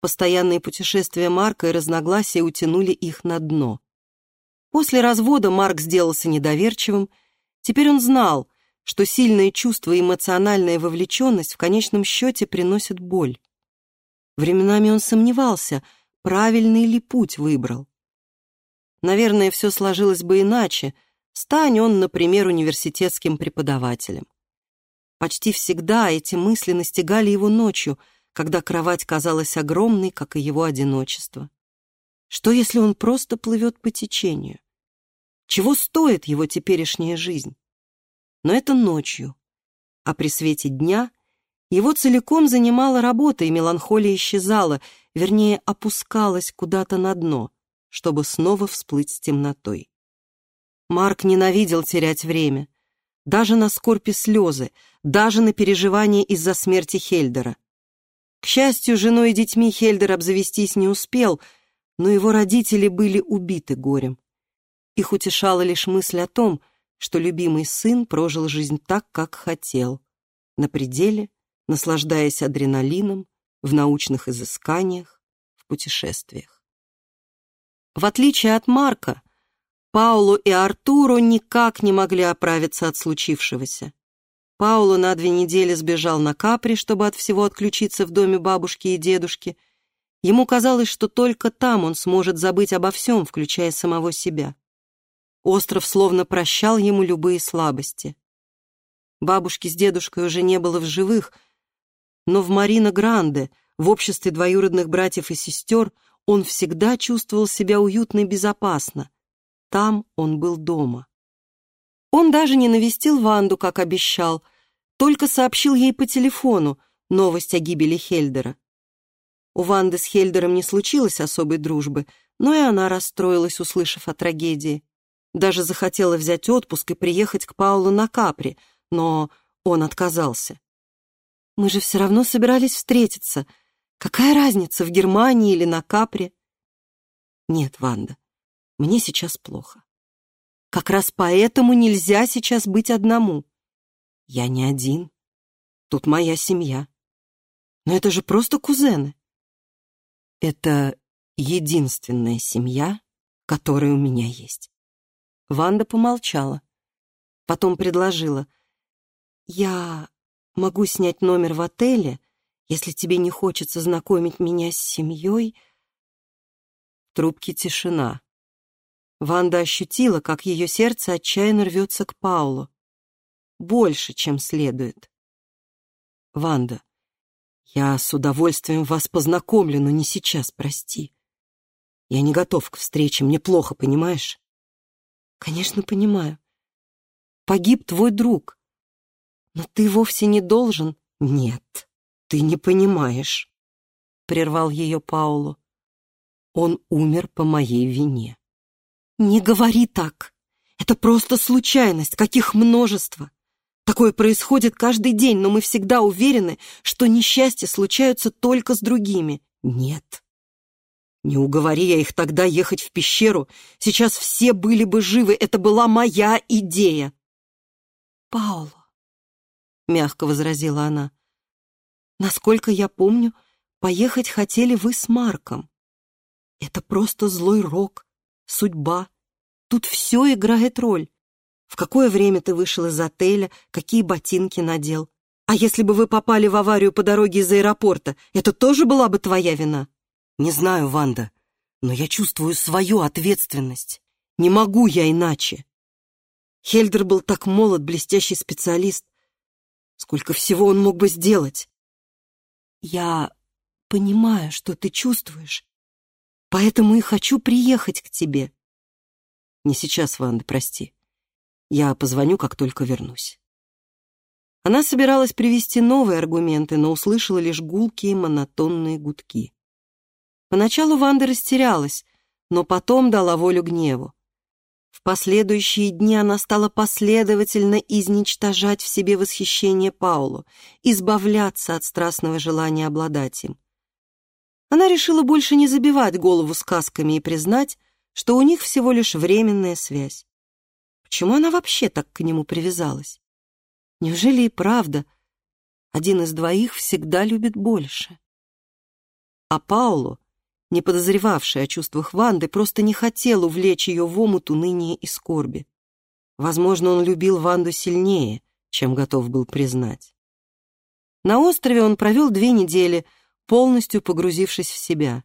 Постоянные путешествия Марка и разногласия утянули их на дно. После развода Марк сделался недоверчивым. Теперь он знал, что сильные чувства и эмоциональная вовлеченность в конечном счете приносят боль. Временами он сомневался, правильный ли путь выбрал. Наверное, все сложилось бы иначе, стань он, например, университетским преподавателем. Почти всегда эти мысли настигали его ночью, когда кровать казалась огромной, как и его одиночество. Что, если он просто плывет по течению? Чего стоит его теперешняя жизнь? Но это ночью. А при свете дня его целиком занимала работа, и меланхолия исчезала, вернее, опускалась куда-то на дно, чтобы снова всплыть с темнотой. Марк ненавидел терять время. даже на скорбь и слезы, даже на переживания из-за смерти Хельдера. К счастью, женой и детьми Хельдер обзавестись не успел, но его родители были убиты горем. Их утешала лишь мысль о том, что любимый сын прожил жизнь так, как хотел, на пределе, наслаждаясь адреналином, в научных изысканиях, в путешествиях. В отличие от Марка, Паулу и Артуру никак не могли оправиться от случившегося. Паулу на две недели сбежал на Капри, чтобы от всего отключиться в доме бабушки и дедушки. Ему казалось, что только там он сможет забыть обо всем, включая самого себя. Остров словно прощал ему любые слабости. Бабушки с дедушкой уже не было в живых, но в Марина Гранде, в обществе двоюродных братьев и сестер, он всегда чувствовал себя уютно и безопасно. Там он был дома. Он даже не навестил Ванду, как обещал, только сообщил ей по телефону новость о гибели Хельдера. У Ванды с Хельдером не случилось особой дружбы, но и она расстроилась, услышав о трагедии. Даже захотела взять отпуск и приехать к Паулу на Капри, но он отказался. «Мы же все равно собирались встретиться. Какая разница, в Германии или на Капри?» «Нет, Ванда, мне сейчас плохо. Как раз поэтому нельзя сейчас быть одному. Я не один. Тут моя семья. Но это же просто кузены. Это единственная семья, которая у меня есть. Ванда помолчала. Потом предложила. «Я могу снять номер в отеле, если тебе не хочется знакомить меня с семьей». В трубке тишина. Ванда ощутила, как ее сердце отчаянно рвется к Паулу. Больше, чем следует. «Ванда, я с удовольствием вас познакомлю, но не сейчас, прости. Я не готов к встрече, мне плохо, понимаешь?» «Конечно, понимаю. Погиб твой друг. Но ты вовсе не должен...» «Нет, ты не понимаешь», — прервал ее Паулу. «Он умер по моей вине». «Не говори так. Это просто случайность, каких множество. Такое происходит каждый день, но мы всегда уверены, что несчастья случаются только с другими. Нет. Не уговори я их тогда ехать в пещеру. Сейчас все были бы живы. Это была моя идея. Пауло, — мягко возразила она, — насколько я помню, поехать хотели вы с Марком. Это просто злой рок, судьба. Тут все играет роль. В какое время ты вышел из отеля, какие ботинки надел. А если бы вы попали в аварию по дороге из аэропорта, это тоже была бы твоя вина? Не знаю, Ванда, но я чувствую свою ответственность. Не могу я иначе. Хельдер был так молод, блестящий специалист. Сколько всего он мог бы сделать? Я понимаю, что ты чувствуешь, поэтому и хочу приехать к тебе. Не сейчас, Ванда, прости. Я позвоню, как только вернусь. Она собиралась привести новые аргументы, но услышала лишь гулкие монотонные гудки. Поначалу Ванда растерялась, но потом дала волю гневу. В последующие дни она стала последовательно изничтожать в себе восхищение Паулу, избавляться от страстного желания обладать им. Она решила больше не забивать голову сказками и признать, что у них всего лишь временная связь. Почему она вообще так к нему привязалась? Неужели и правда один из двоих всегда любит больше? А Паулу, не подозревавший о чувствах Ванды, просто не хотел увлечь ее в омут уныния и скорби. Возможно, он любил Ванду сильнее, чем готов был признать. На острове он провел две недели, полностью погрузившись в себя.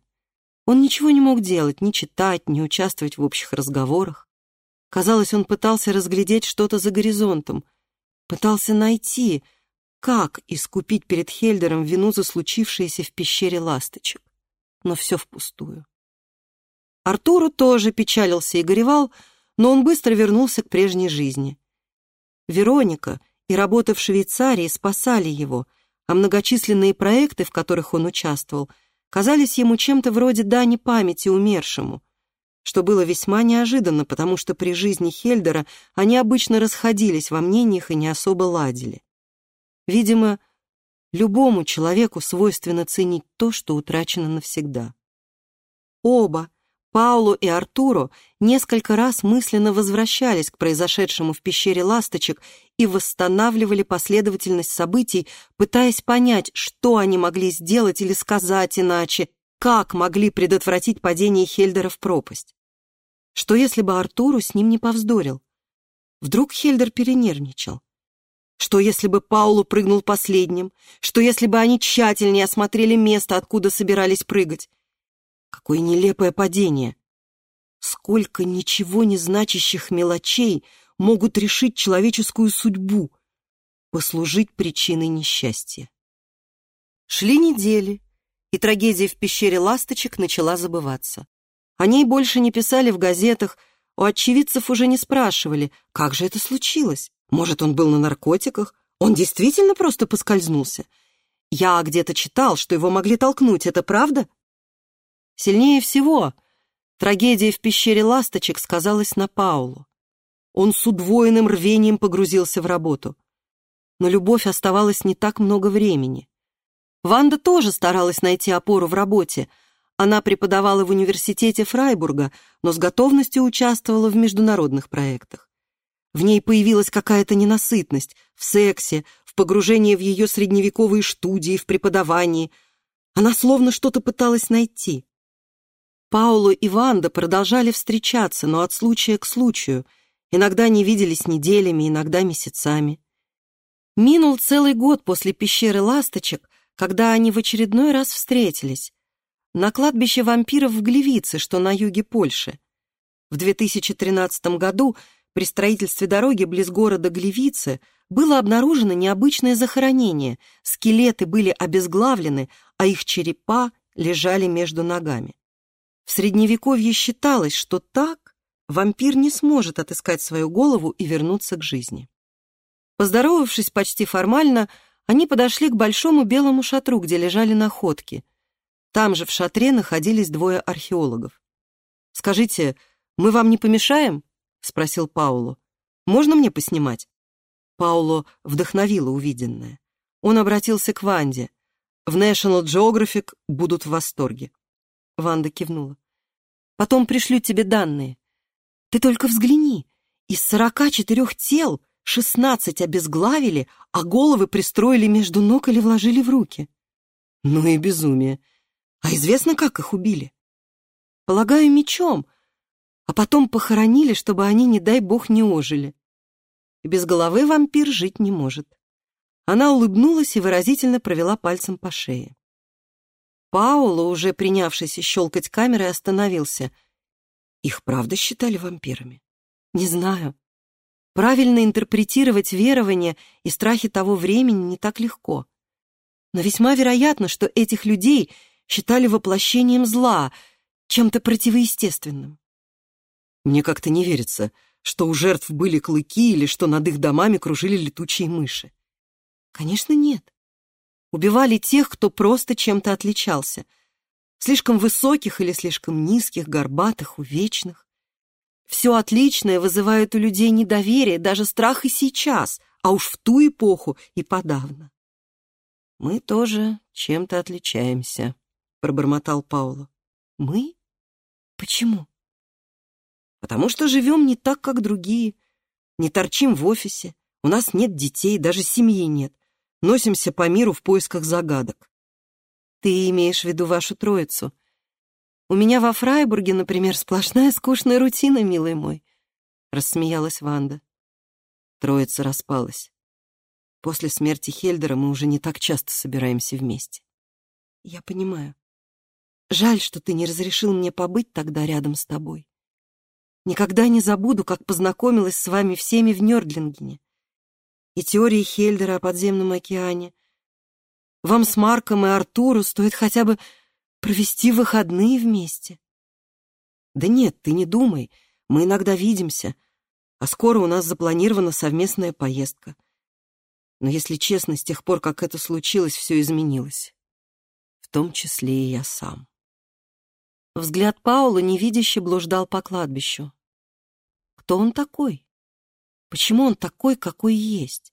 Он ничего не мог делать, ни читать, ни участвовать в общих разговорах. Казалось, он пытался разглядеть что-то за горизонтом, пытался найти, как искупить перед Хельдером вину за случившееся в пещере ласточек. Но все впустую. Артуру тоже печалился и горевал, но он быстро вернулся к прежней жизни. Вероника и работа в Швейцарии спасали его, а многочисленные проекты, в которых он участвовал — казались ему чем-то вроде дани памяти умершему. что было весьма неожиданно, потому что при жизни Хельдера они обычно расходились во мнениях и не особо ладили. Видимо, любому человеку свойственно ценить то, что утрачено навсегда. Оба, Паулу и Артуру, несколько раз мысленно возвращались к произошедшему в пещере ласточек и восстанавливали последовательность событий, пытаясь понять, что они могли сделать или сказать иначе, как могли предотвратить падение Хельдера в пропасть. Что если бы Артуру с ним не повздорил? Вдруг Хельдер перенервничал? Что если бы Паулу прыгнул последним? Что если бы они тщательнее осмотрели место, откуда собирались прыгать? Какое нелепое падение! Сколько ничего не значащих мелочей могут решить человеческую судьбу, послужить причиной несчастья. Шли недели, и трагедия в пещере ласточек начала забываться. О ней больше не писали в газетах, у очевидцев уже не спрашивали, как же это случилось. Может, он был на наркотиках? Он действительно просто поскользнулся? Я где-то читал, что его могли толкнуть, это правда? Сильнее всего трагедия в пещере ласточек сказалась на Паулу. Он с удвоенным рвением погрузился в работу. Но любовь оставалось не так много времени. Ванда тоже старалась найти опору в работе. Она преподавала в университете Фрайбурга, но с готовностью участвовала в международных проектах. В ней появилась какая-то ненасытность в сексе, в погружении в ее средневековые студии, в преподавании. Она словно что-то пыталась найти. Пауло и Ванда продолжали встречаться, но от случая к случаю. Иногда не виделись неделями, иногда месяцами. Минул целый год после пещеры ласточек, когда они в очередной раз встретились. На кладбище вампиров в Глевице, что на юге Польши. В 2013 году при строительстве дороги близ города Глевице было обнаружено необычное захоронение. Скелеты были обезглавлены, а их черепа лежали между ногами. В Средневековье считалось, что так вампир не сможет отыскать свою голову и вернуться к жизни. Поздоровавшись почти формально, они подошли к большому белому шатру, где лежали находки. Там же в шатре находились двое археологов. «Скажите, мы вам не помешаем?» — спросил Пауло. «Можно мне поснимать?» Пауло вдохновило увиденное. Он обратился к Ванде. «В National Geographic будут в восторге». Ванда кивнула. «Потом пришлю тебе данные. Ты только взгляни. Из сорока четырех тел Шестнадцать обезглавили, а головы пристроили между ног или вложили в руки. Ну и безумие. А известно, как их убили? Полагаю, мечом, а потом похоронили, чтобы они, не дай бог, не ожили. И без головы вампир жить не может. Она улыбнулась и выразительно провела пальцем по шее. Пауло, уже принявшийся щелкать камерой, остановился. Их правда считали вампирами? Не знаю. Правильно интерпретировать верования и страхи того времени не так легко. Но весьма вероятно, что этих людей считали воплощением зла, чем-то противоестественным. Мне как-то не верится, что у жертв были клыки или что над их домами кружили летучие мыши. Конечно, нет. Убивали тех, кто просто чем-то отличался. Слишком высоких или слишком низких, горбатых, увечных. Все отличное вызывает у людей недоверие, даже страх и сейчас, а уж в ту эпоху и подавно. «Мы тоже чем-то отличаемся», — пробормотал Пауло. «Мы? Почему?» «Потому что живем не так, как другие, не торчим в офисе, у нас нет детей, даже семьи нет, носимся по миру в поисках загадок». «Ты имеешь в виду вашу троицу?» У меня во Фрайбурге, например, сплошная скучная рутина, милый мой», — рассмеялась Ванда. Троица распалась. После смерти Хельдера мы уже не так часто собираемся вместе. Я понимаю. Жаль, что ты не разрешил мне побыть тогда рядом с тобой. Никогда не забуду, как познакомилась с вами всеми в Нёрдлингене. И теории Хельдера о подземном океане. Вам с Марком и Артуру стоит хотя бы провести выходные вместе. Да нет, ты не думай, мы иногда видимся, а скоро у нас запланирована совместная поездка. Но, если честно, с тех пор, как это случилось, все изменилось. В том числе и я сам. Взгляд Паула невидяще блуждал по кладбищу. Кто он такой? Почему он такой, какой есть?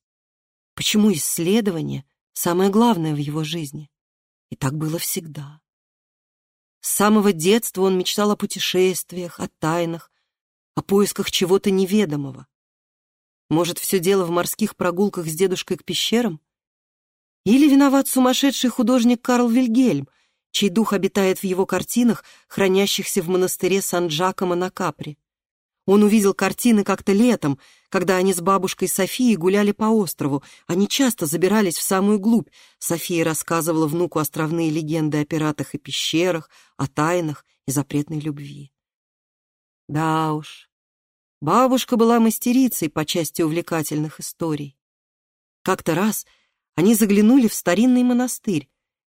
Почему исследование — самое главное в его жизни? И так было всегда. С самого детства он мечтал о путешествиях, о тайнах, о поисках чего-то неведомого. Может, все дело в морских прогулках с дедушкой к пещерам? Или виноват сумасшедший художник Карл Вильгельм, чей дух обитает в его картинах, хранящихся в монастыре Сан-Джакомо на Капри? Он увидел картины как-то летом, когда они с бабушкой Софией гуляли по острову. Они часто забирались в самую глубь. София рассказывала внуку островные легенды о пиратах и пещерах, о тайнах и запретной любви. Да уж, бабушка была мастерицей по части увлекательных историй. Как-то раз они заглянули в старинный монастырь,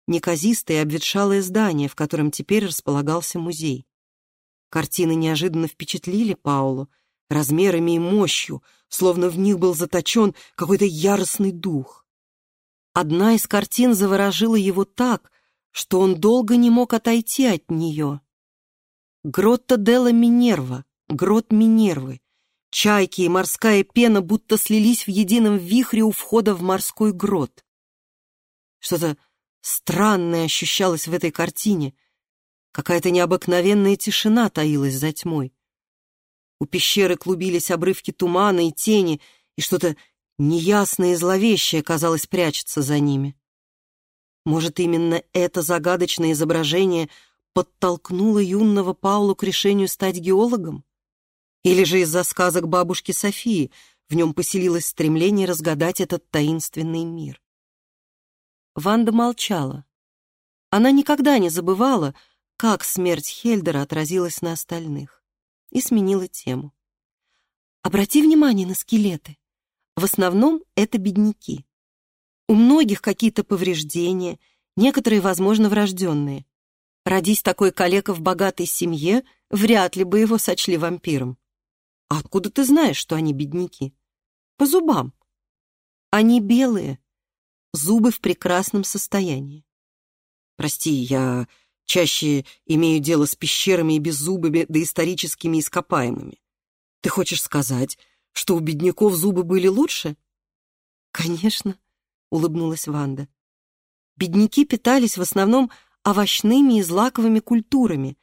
неказистое и обветшалое здание, в котором теперь располагался музей. Картины неожиданно впечатлили Паулу размерами и мощью, словно в них был заточен какой-то яростный дух. Одна из картин заворожила его так, что он долго не мог отойти от нее. Гротта Делла Минерва, грот Минервы. Чайки и морская пена будто слились в едином вихре у входа в морской грот. Что-то странное ощущалось в этой картине, Какая-то необыкновенная тишина таилась за тьмой. У пещеры клубились обрывки тумана и тени, и что-то неясное и зловещее, казалось, прячется за ними. Может, именно это загадочное изображение подтолкнуло юного Паулу к решению стать геологом? Или же из-за сказок бабушки Софии в нем поселилось стремление разгадать этот таинственный мир? Ванда молчала. Она никогда не забывала, как смерть Хельдера отразилась на остальных, и сменила тему. Обрати внимание на скелеты. В основном это бедняки. У многих какие-то повреждения, некоторые, возможно, врожденные. Родись такой калека в богатой семье, вряд ли бы его сочли вампиром. А откуда ты знаешь, что они бедняки? По зубам. Они белые, зубы в прекрасном состоянии. Прости, я Чаще имею дело с пещерами и беззубыми доисторическими ископаемыми. Ты хочешь сказать, что у бедняков зубы были лучше? Конечно, улыбнулась Ванда. Бедняки питались в основном овощными и злаковыми культурами.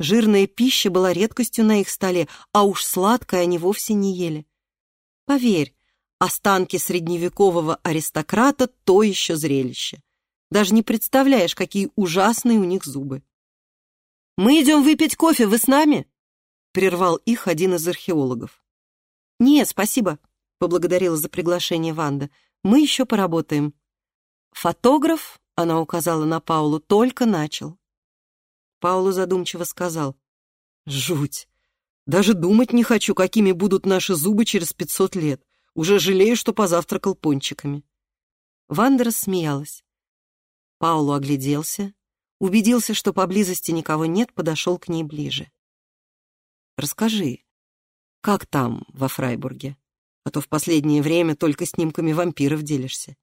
Жирная пища была редкостью на их столе, а уж сладкое они вовсе не ели. Поверь, останки средневекового аристократа — то еще зрелище. Даже не представляешь, какие ужасные у них зубы. «Мы идем выпить кофе, вы с нами?» — прервал их один из археологов. «Нет, спасибо», — поблагодарила за приглашение Ванда. «Мы еще поработаем». «Фотограф», — она указала на Паулу, — «только начал». Паулу задумчиво сказал. «Жуть! Даже думать не хочу, какими будут наши зубы через пятьсот лет. Уже жалею, что позавтракал пончиками». Ванда рассмеялась. Пауло огляделся, убедился, что поблизости никого нет, подошел к ней ближе. «Расскажи, как там, во Фрайбурге? А то в последнее время только снимками вампиров делишься.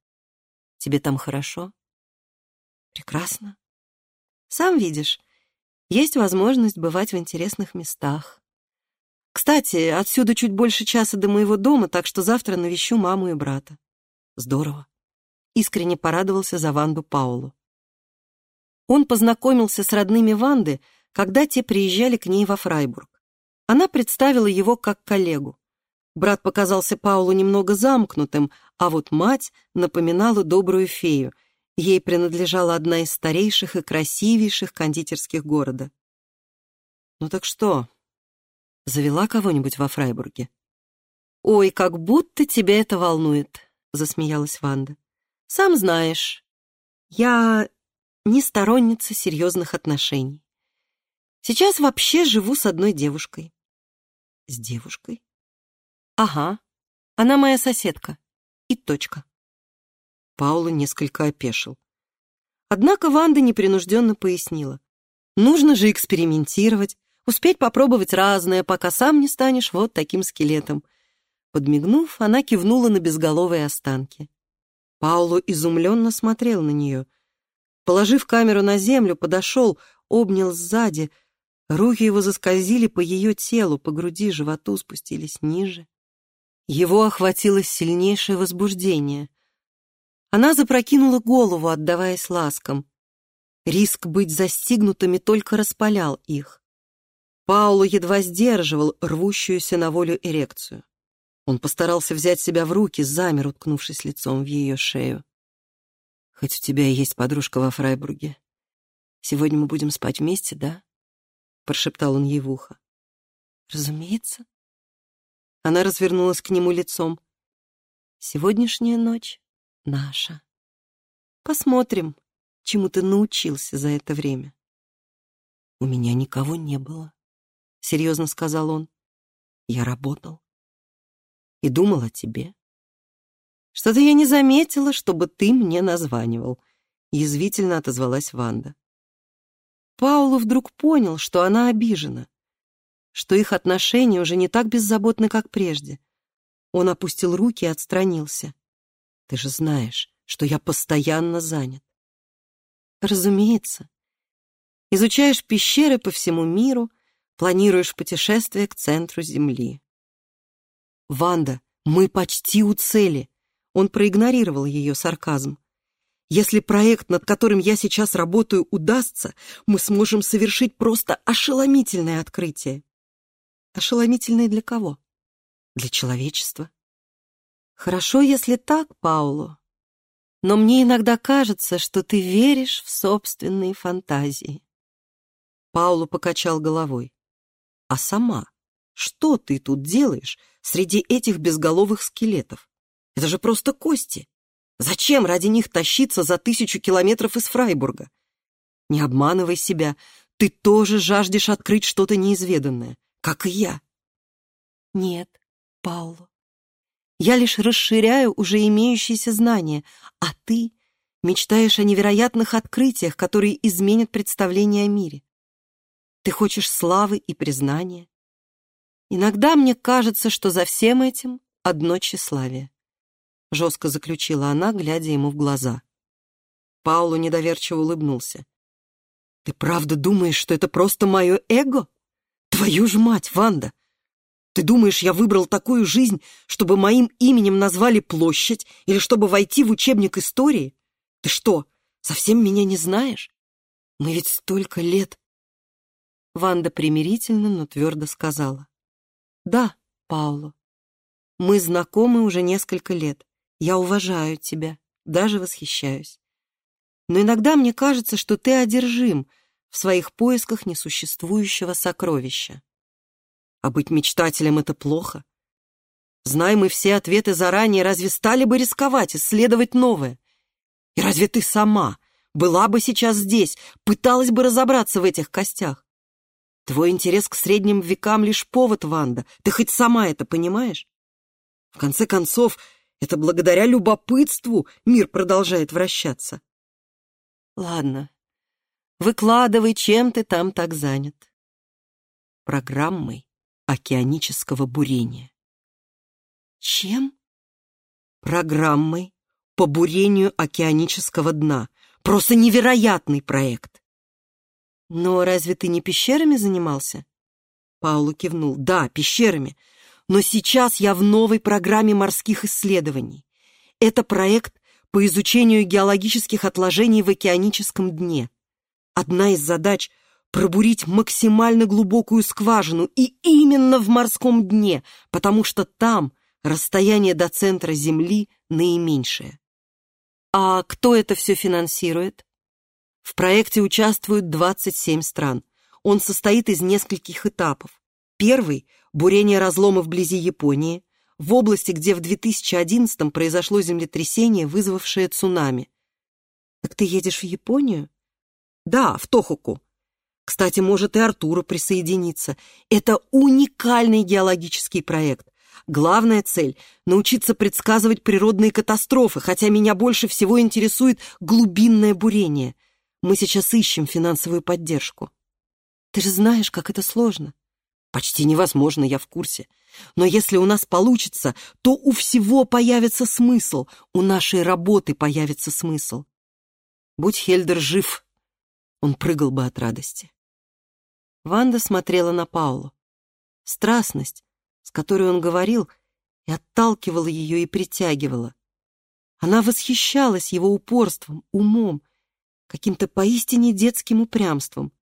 Тебе там хорошо?» «Прекрасно. Сам видишь, есть возможность бывать в интересных местах. Кстати, отсюда чуть больше часа до моего дома, так что завтра навещу маму и брата. Здорово искренне порадовался за Ванду Паулу. Он познакомился с родными Ванды, когда те приезжали к ней во Фрайбург. Она представила его как коллегу. Брат показался Паулу немного замкнутым, а вот мать напоминала добрую фею. Ей принадлежала одна из старейших и красивейших кондитерских города. «Ну так что, завела кого-нибудь во Фрайбурге?» «Ой, как будто тебя это волнует», — засмеялась Ванда. Сам знаешь, я не сторонница серьезных отношений. Сейчас вообще живу с одной девушкой. С девушкой? Ага, она моя соседка. И точка. Паула несколько опешил. Однако Ванда непринужденно пояснила. Нужно же экспериментировать, успеть попробовать разное, пока сам не станешь вот таким скелетом. Подмигнув, она кивнула на безголовые останки. Пауло изумленно смотрел на нее. Положив камеру на землю, подошел, обнял сзади, Руки его заскользили по ее телу, по груди, животу спустились ниже. Его охватило сильнейшее возбуждение. Она запрокинула голову, отдаваясь ласкам. Риск быть застигнутыми только распалял их. Пауло едва сдерживал рвущуюся на волю эрекцию. Он постарался взять себя в руки, замер, уткнувшись лицом в ее шею. «Хоть у тебя и есть подружка во Фрайбурге. Сегодня мы будем спать вместе, да?» Прошептал он ей в ухо. «Разумеется». Она развернулась к нему лицом. «Сегодняшняя ночь наша. Посмотрим, чему ты научился за это время. У меня никого не было, серьезно сказал он. Я работал и думал о тебе. Что-то я не заметила, чтобы ты мне названивал, язвительно отозвалась Ванда. Паулу вдруг понял, что она обижена, что их отношения уже не так беззаботны, как прежде. Он опустил руки и отстранился. Ты же знаешь, что я постоянно занят. Разумеется. Изучаешь пещеры по всему миру, планируешь путешествие к центру Земли. Ванда, мы почти у цели. Он проигнорировал ее сарказм. Если проект, над которым я сейчас работаю, удастся, мы сможем совершить просто ошеломительное открытие. Ошеломительное для кого? Для человечества. Хорошо, если так, Пауло но мне иногда кажется, что ты веришь в собственные фантазии. Пауло покачал головой. А сама, что ты тут делаешь среди этих безголовых скелетов? Это же просто кости. Зачем ради них тащиться за тысячу километров из Фрайбурга? Не обманывай себя, ты тоже жаждешь открыть что-то неизведанное, как и я. Нет, Пауло, я лишь расширяю уже имеющиеся знания, а ты мечтаешь о невероятных открытиях, которые изменят представление о мире. Ты хочешь славы и признания. Иногда мне кажется, что за всем этим одно тщеславие. Жестко заключила она, глядя ему в глаза. Паулу недоверчиво улыбнулся. «Ты правда думаешь, что это просто мое эго? Твою ж мать, Ванда! Ты думаешь, я выбрал такую жизнь, чтобы моим именем назвали площадь или чтобы войти в учебник истории? Ты что, совсем меня не знаешь? Мы ведь столько лет...» Ванда примирительно, но твердо сказала. «Да, Пауло, мы знакомы уже несколько лет. Я уважаю тебя, даже восхищаюсь. Но иногда мне кажется, что ты одержим в своих поисках несуществующего сокровища. А быть мечтателем — это плохо. Зная мы все ответы заранее, разве стали бы рисковать, исследовать новое? И разве ты сама была бы сейчас здесь, пыталась бы разобраться в этих костях? Твой интерес к средним векам лишь повод, Ванда. Ты хоть сама это понимаешь? В конце концов, это благодаря любопытству мир продолжает вращаться. Ладно, выкладывай, чем ты там так занят. Программой океанического бурения. Чем? Программой по бурению океанического дна. Просто невероятный проект. Но разве ты не пещерами занимался? Паулу кивнул. Да, пещерами. Но сейчас я в новой программе морских исследований. Это проект по изучению геологических отложений в океаническом дне. Одна из задач — пробурить максимально глубокую скважину и именно в морском дне, потому что там расстояние до центра Земли наименьшее. А кто это все финансирует? В проекте участвуют 27 стран. Он состоит из нескольких этапов. Первый – бурение разлома вблизи Японии, в области, где в 2011 произошло землетрясение, вызвавшее цунами. Так ты едешь в Японию? Да, в Тохоку. Кстати, может и Артура присоединиться. Это уникальный геологический проект. Главная цель — научиться предсказывать природные катастрофы, хотя меня больше всего интересует глубинное бурение. Мы сейчас ищем финансовую поддержку. Ты же знаешь, как это сложно. Почти невозможно, я в курсе. Но если у нас получится, то у всего появится смысл, у нашей работы появится смысл. Будь Хельдер жив, он прыгал бы от радости. Ванда смотрела на Паулу. Страстность, с которой он говорил, и отталкивала ее и притягивала. Она восхищалась его упорством, умом, каким-то поистине детским упрямством,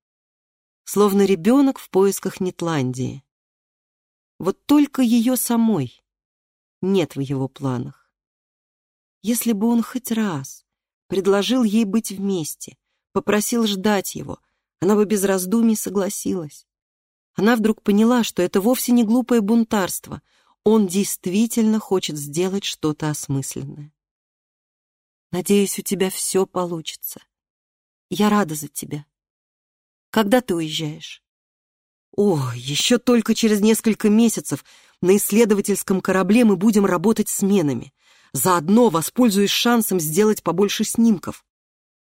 словно ребенок в поисках Нетландии. Вот только ее самой нет в его планах. Если бы он хоть раз предложил ей быть вместе, попросил ждать его, она бы без раздумий согласилась. Она вдруг поняла, что это вовсе не глупое бунтарство. Он действительно хочет сделать что-то осмысленное. «Надеюсь, у тебя все получится. Я рада за тебя. Когда ты уезжаешь?» «О, еще только через несколько месяцев на исследовательском корабле мы будем работать сменами. Заодно воспользуюсь шансом сделать побольше снимков.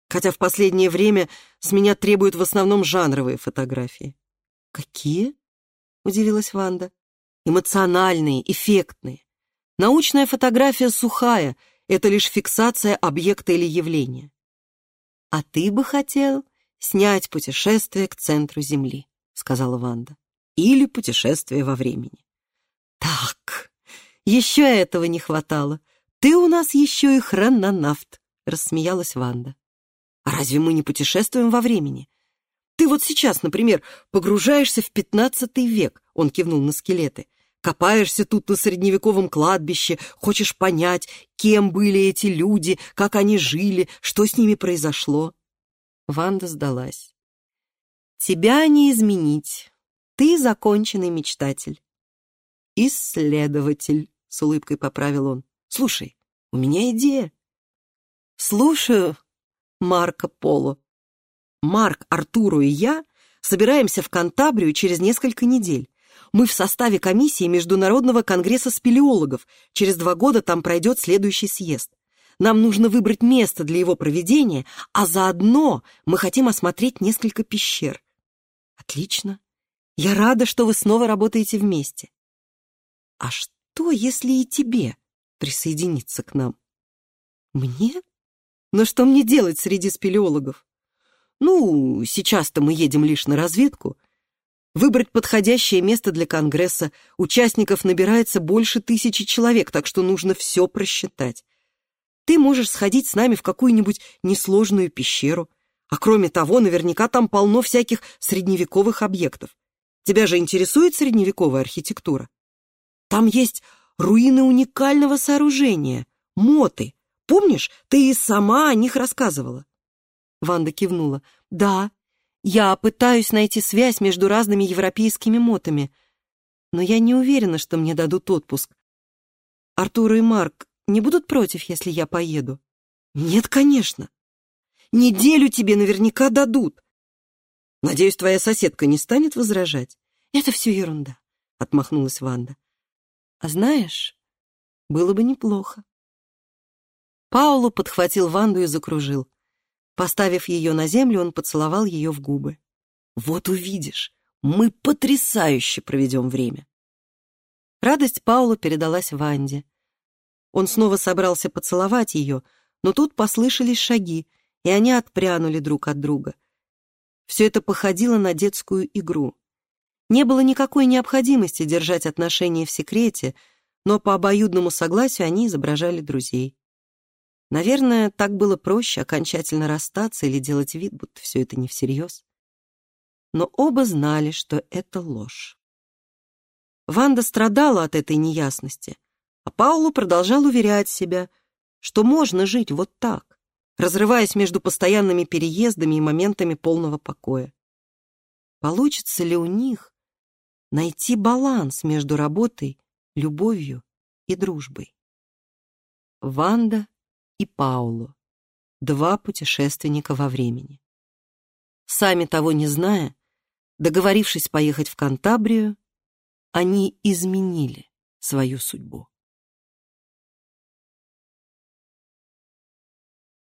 Хотя в последнее время с меня требуют в основном жанровые фотографии. «Какие?» — удивилась Ванда. «Эмоциональные, эффектные. Научная фотография сухая, это лишь фиксация объекта или явления. А ты бы хотел снять путешествие к центру Земли», — сказала Ванда. «Или путешествие во времени». «Так, еще этого не хватало. Ты у нас еще и хрононавт», — рассмеялась Ванда. «А разве мы не путешествуем во времени? Ты вот сейчас, например, погружаешься в пятнадцатый век, он кивнул на скелеты, копаешься тут на средневековом кладбище, хочешь понять, кем были эти люди, как они жили, что с ними произошло. Ванда сдалась. Тебя не изменить. Ты законченный мечтатель. Исследователь, с улыбкой поправил он. Слушай, у меня идея. Слушаю, Марко Поло. Марк, Артуру и я собираемся в Кантабрию через несколько недель. Мы в составе комиссии Международного конгресса спелеологов. Через два года там пройдет следующий съезд. Нам нужно выбрать место для его проведения, а заодно мы хотим осмотреть несколько пещер. Отлично. Я рада, что вы снова работаете вместе. А что, если и тебе присоединиться к нам? Мне? Но что мне делать среди спелеологов? Ну, сейчас-то мы едем лишь на разведку. Выбрать подходящее место для Конгресса. Участников набирается больше тысячи человек, так что нужно все просчитать. Ты можешь сходить с нами в какую-нибудь несложную пещеру. А кроме того, наверняка там полно всяких средневековых объектов. Тебя же интересует средневековая архитектура? Там есть руины уникального сооружения — моты. Помнишь, ты и сама о них рассказывала. Ванда кивнула. «Да, я пытаюсь найти связь между разными европейскими мотами, но я не уверена, что мне дадут отпуск. Артур и Марк не будут против, если я поеду?» «Нет, конечно. Неделю тебе наверняка дадут. Надеюсь, твоя соседка не станет возражать?» «Это все ерунда», — отмахнулась Ванда. «А знаешь, было бы неплохо». Паулу подхватил Ванду и закружил. Поставив ее на землю, он поцеловал ее в губы. «Вот увидишь, мы потрясающе проведем время!» Радость Паула передалась Ванде. Он снова собрался поцеловать ее, но тут послышались шаги, и они отпрянули друг от друга. Все это походило на детскую игру. Не было никакой необходимости держать отношения в секрете, но по обоюдному согласию они изображали друзей. Наверное, так было проще окончательно расстаться или делать вид, будто все это не всерьез. Но оба знали, что это ложь. Ванда страдала от этой неясности, а Паулу продолжал уверять себя, что можно жить вот так, разрываясь между постоянными переездами и моментами полного покоя. Получится ли у них найти баланс между работой, любовью и дружбой? Ванда и Пауло, два путешественника во времени. Сами того не зная, договорившись поехать в Кантабрию, они изменили свою судьбу.